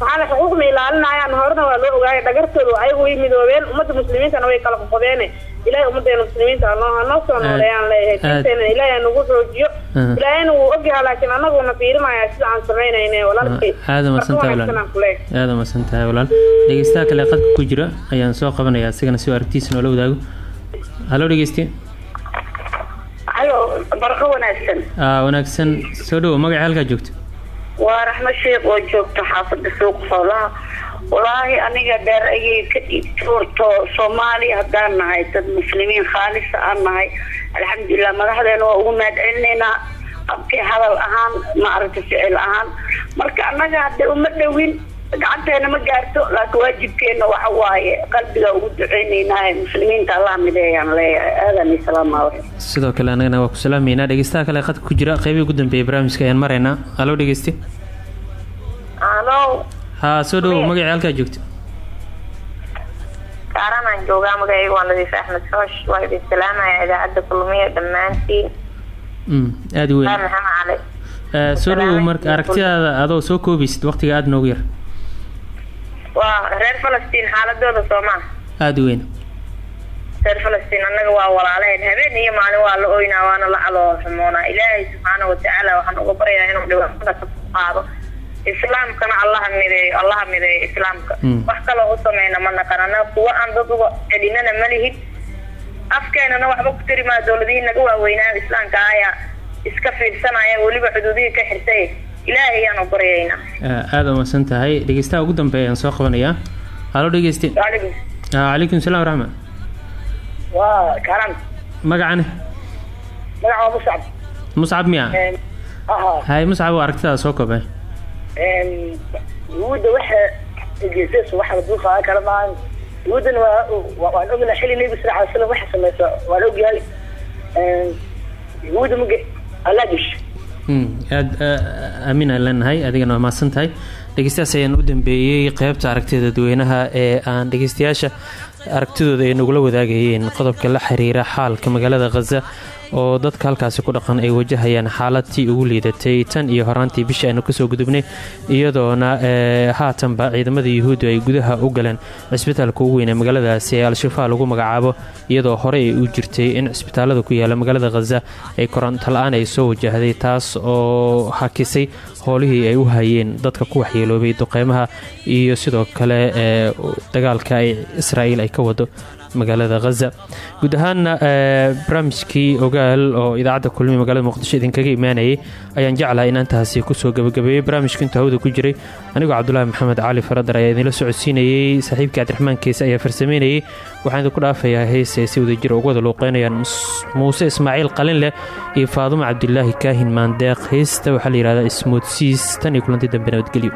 Speaker 21: waxaana xuquuq ma ilaalinayaan? Horena waa loo ogaayay. Dhagartooda ayagu way midoobeen. Ummadda muslimiintana way kala qoqobeene ilahay ummadeena muslimiinta hanoo hanoo soo nooleeyaan leeyahay. dinteena ilaahay nagu xoojiyo ilaahayna wuu ogyahaa laakiin anaguna fiirinaya sida aan samaynayne walaalkay
Speaker 1: aada masantahay walaal. aada masantahay walaal. Dhegeystaha kale qadka ku jira ayaan soo qabanayaa isagana si aragtiisa noola wadaago. Halo dhegeysti.
Speaker 21: Halo barqo wanaagsan.
Speaker 1: Aa wanaagsan. Soo dhowo magaca halkaa joogto.
Speaker 21: Waa raxmo sheekh oo joogta xaafada suuq xoolaha walaahi aniga dheer ayay ka dhiigtuurto soomaaliya haddaan nahay dad muslimiin khaalisa aan nahay. Alxamdulilah madaxdeena waa ugu mahad celinaynaa qabkii hadal ahaan maaragta ficil ahaan. Marka annaga hadda uma dhowin gacanteena ma gaarto laakiin waajibkeena waxa waaye qalbiga ugu duceynaynaa muslimiinta allah mideeyaan leeyahay. Aadan islaama
Speaker 1: sidoo kale anagana waa ku salaameynaa dhegeystaha kale qadka ku jira qeybihii ugu dambeeyay barnaamijka ayaan maraynaa halo dhegeysti.
Speaker 21: Halo
Speaker 1: haa soo dhowow magacii halkaa joogto
Speaker 28: kaaranaan joogaa magacayga waa nadiif axmed xoosh waa idin salaamaya idaacadda kulmiya dhammaantiin
Speaker 1: aada weyn.
Speaker 28: Maxamed cali
Speaker 1: soo dhowow marka aragtidaada adoo soo koobaysid waqtiga aada noogu yar.
Speaker 28: Waa reer falastiin xaaladooda soomaa
Speaker 1: aada weyn.
Speaker 28: Reer falastiin annaga waa walaalaheen habeen iyo maalin waa la oynaa waana la caloo xumoonaa. Ilaahay subxaana watacaala waxaan uga baryaa inuu dhibaatada ka qaado islaamkana allaha mideeyo allaha mideeyo islaamka. Wax kaloo u sameyna ma naqan annaga kuwa aan dad uga celinana ma lihid. Afkeenana waxba ku tiri maa dowladihii naga waaweynaa islaamka ayaa iska fiirsanaya weliba xuduudihii ka xirtay ilaahay ayaan u baryaynaa
Speaker 1: aada umadsan tahay. Dhegeystaha ugu dambeeya ayaan soo qabanayaa halo dhegeyste calaykum salaam waraxma
Speaker 21: waa karan
Speaker 1: magacane
Speaker 21: magaca waa muscab
Speaker 1: muscab miya? Hay muscab waa aragtidaada soo koobay
Speaker 21: yuhuudda waxa geesaas waxa la dul qaadan kara maahan yuhuuddan waa waan ognahay xilli nebiga sal alay slam waxa sameysa waan ogyahay yuhuudda mage allaa disho
Speaker 1: aada aamin aan adigana waa mahadsan tahay ayaan u dambeeyey qeybta aragtida dadweynaha ee aan dhegeystayaasha aragtidooda ay nagula wadaagayeen qodobka la xiriira xaalka magaalada khaza oo dadka halkaasi ku dhaqan ay wajahayaan xaaladtii ugu liidatay. Tan iyo horaantii bishii aynu ka soo gudubnay iyadoona haatanba ciidamada yuhuuddu ay gudaha u galeen cisbitaalka ugu weyn ee magaaladaasi ee al-shafaa lagu magacaabo iyadoo horey ay u jirtay in cisbitaalada ku yaalla magaalada khaza ay koronto la'aan ay soo wajahday taas oo hakisay howlihii ay u hayeen dadka ku waxyeeloobay duqeymaha iyo sidoo kale ee dagaalka ay israa'iil ay ka wado magaalada khaza guud ahaanna barnaamijkii ogaal oo idaacadda kulmi magaalada muqdisho idinkaga imaanayay ayaan jeclahay in intaasi ku soo gabagabeeyey barnaamijka intuu hawada ku jiray anigoo cabdulaahi maxamed cali faradar ayaa idinla socodsiinayey saaxiibkii cabdiraxmaan keese ayaa farsameynayey waxaan idinku dhaafayaa heese ay si wadajira ugu wada luuqeynayaan muuse ismaaciil qalin leh iyo faadumo cabdilaahi kaahin maandeeq. Heesta waxaa la yihahdaa ismoodsiis. Tan iyo kulanti dambe nabadgelyo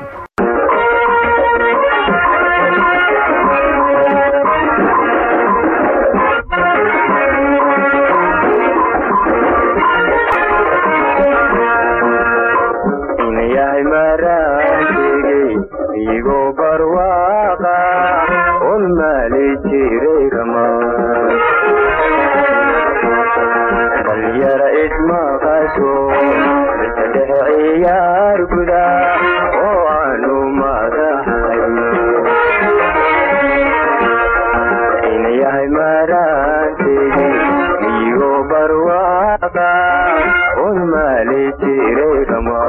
Speaker 29: చిరోదమా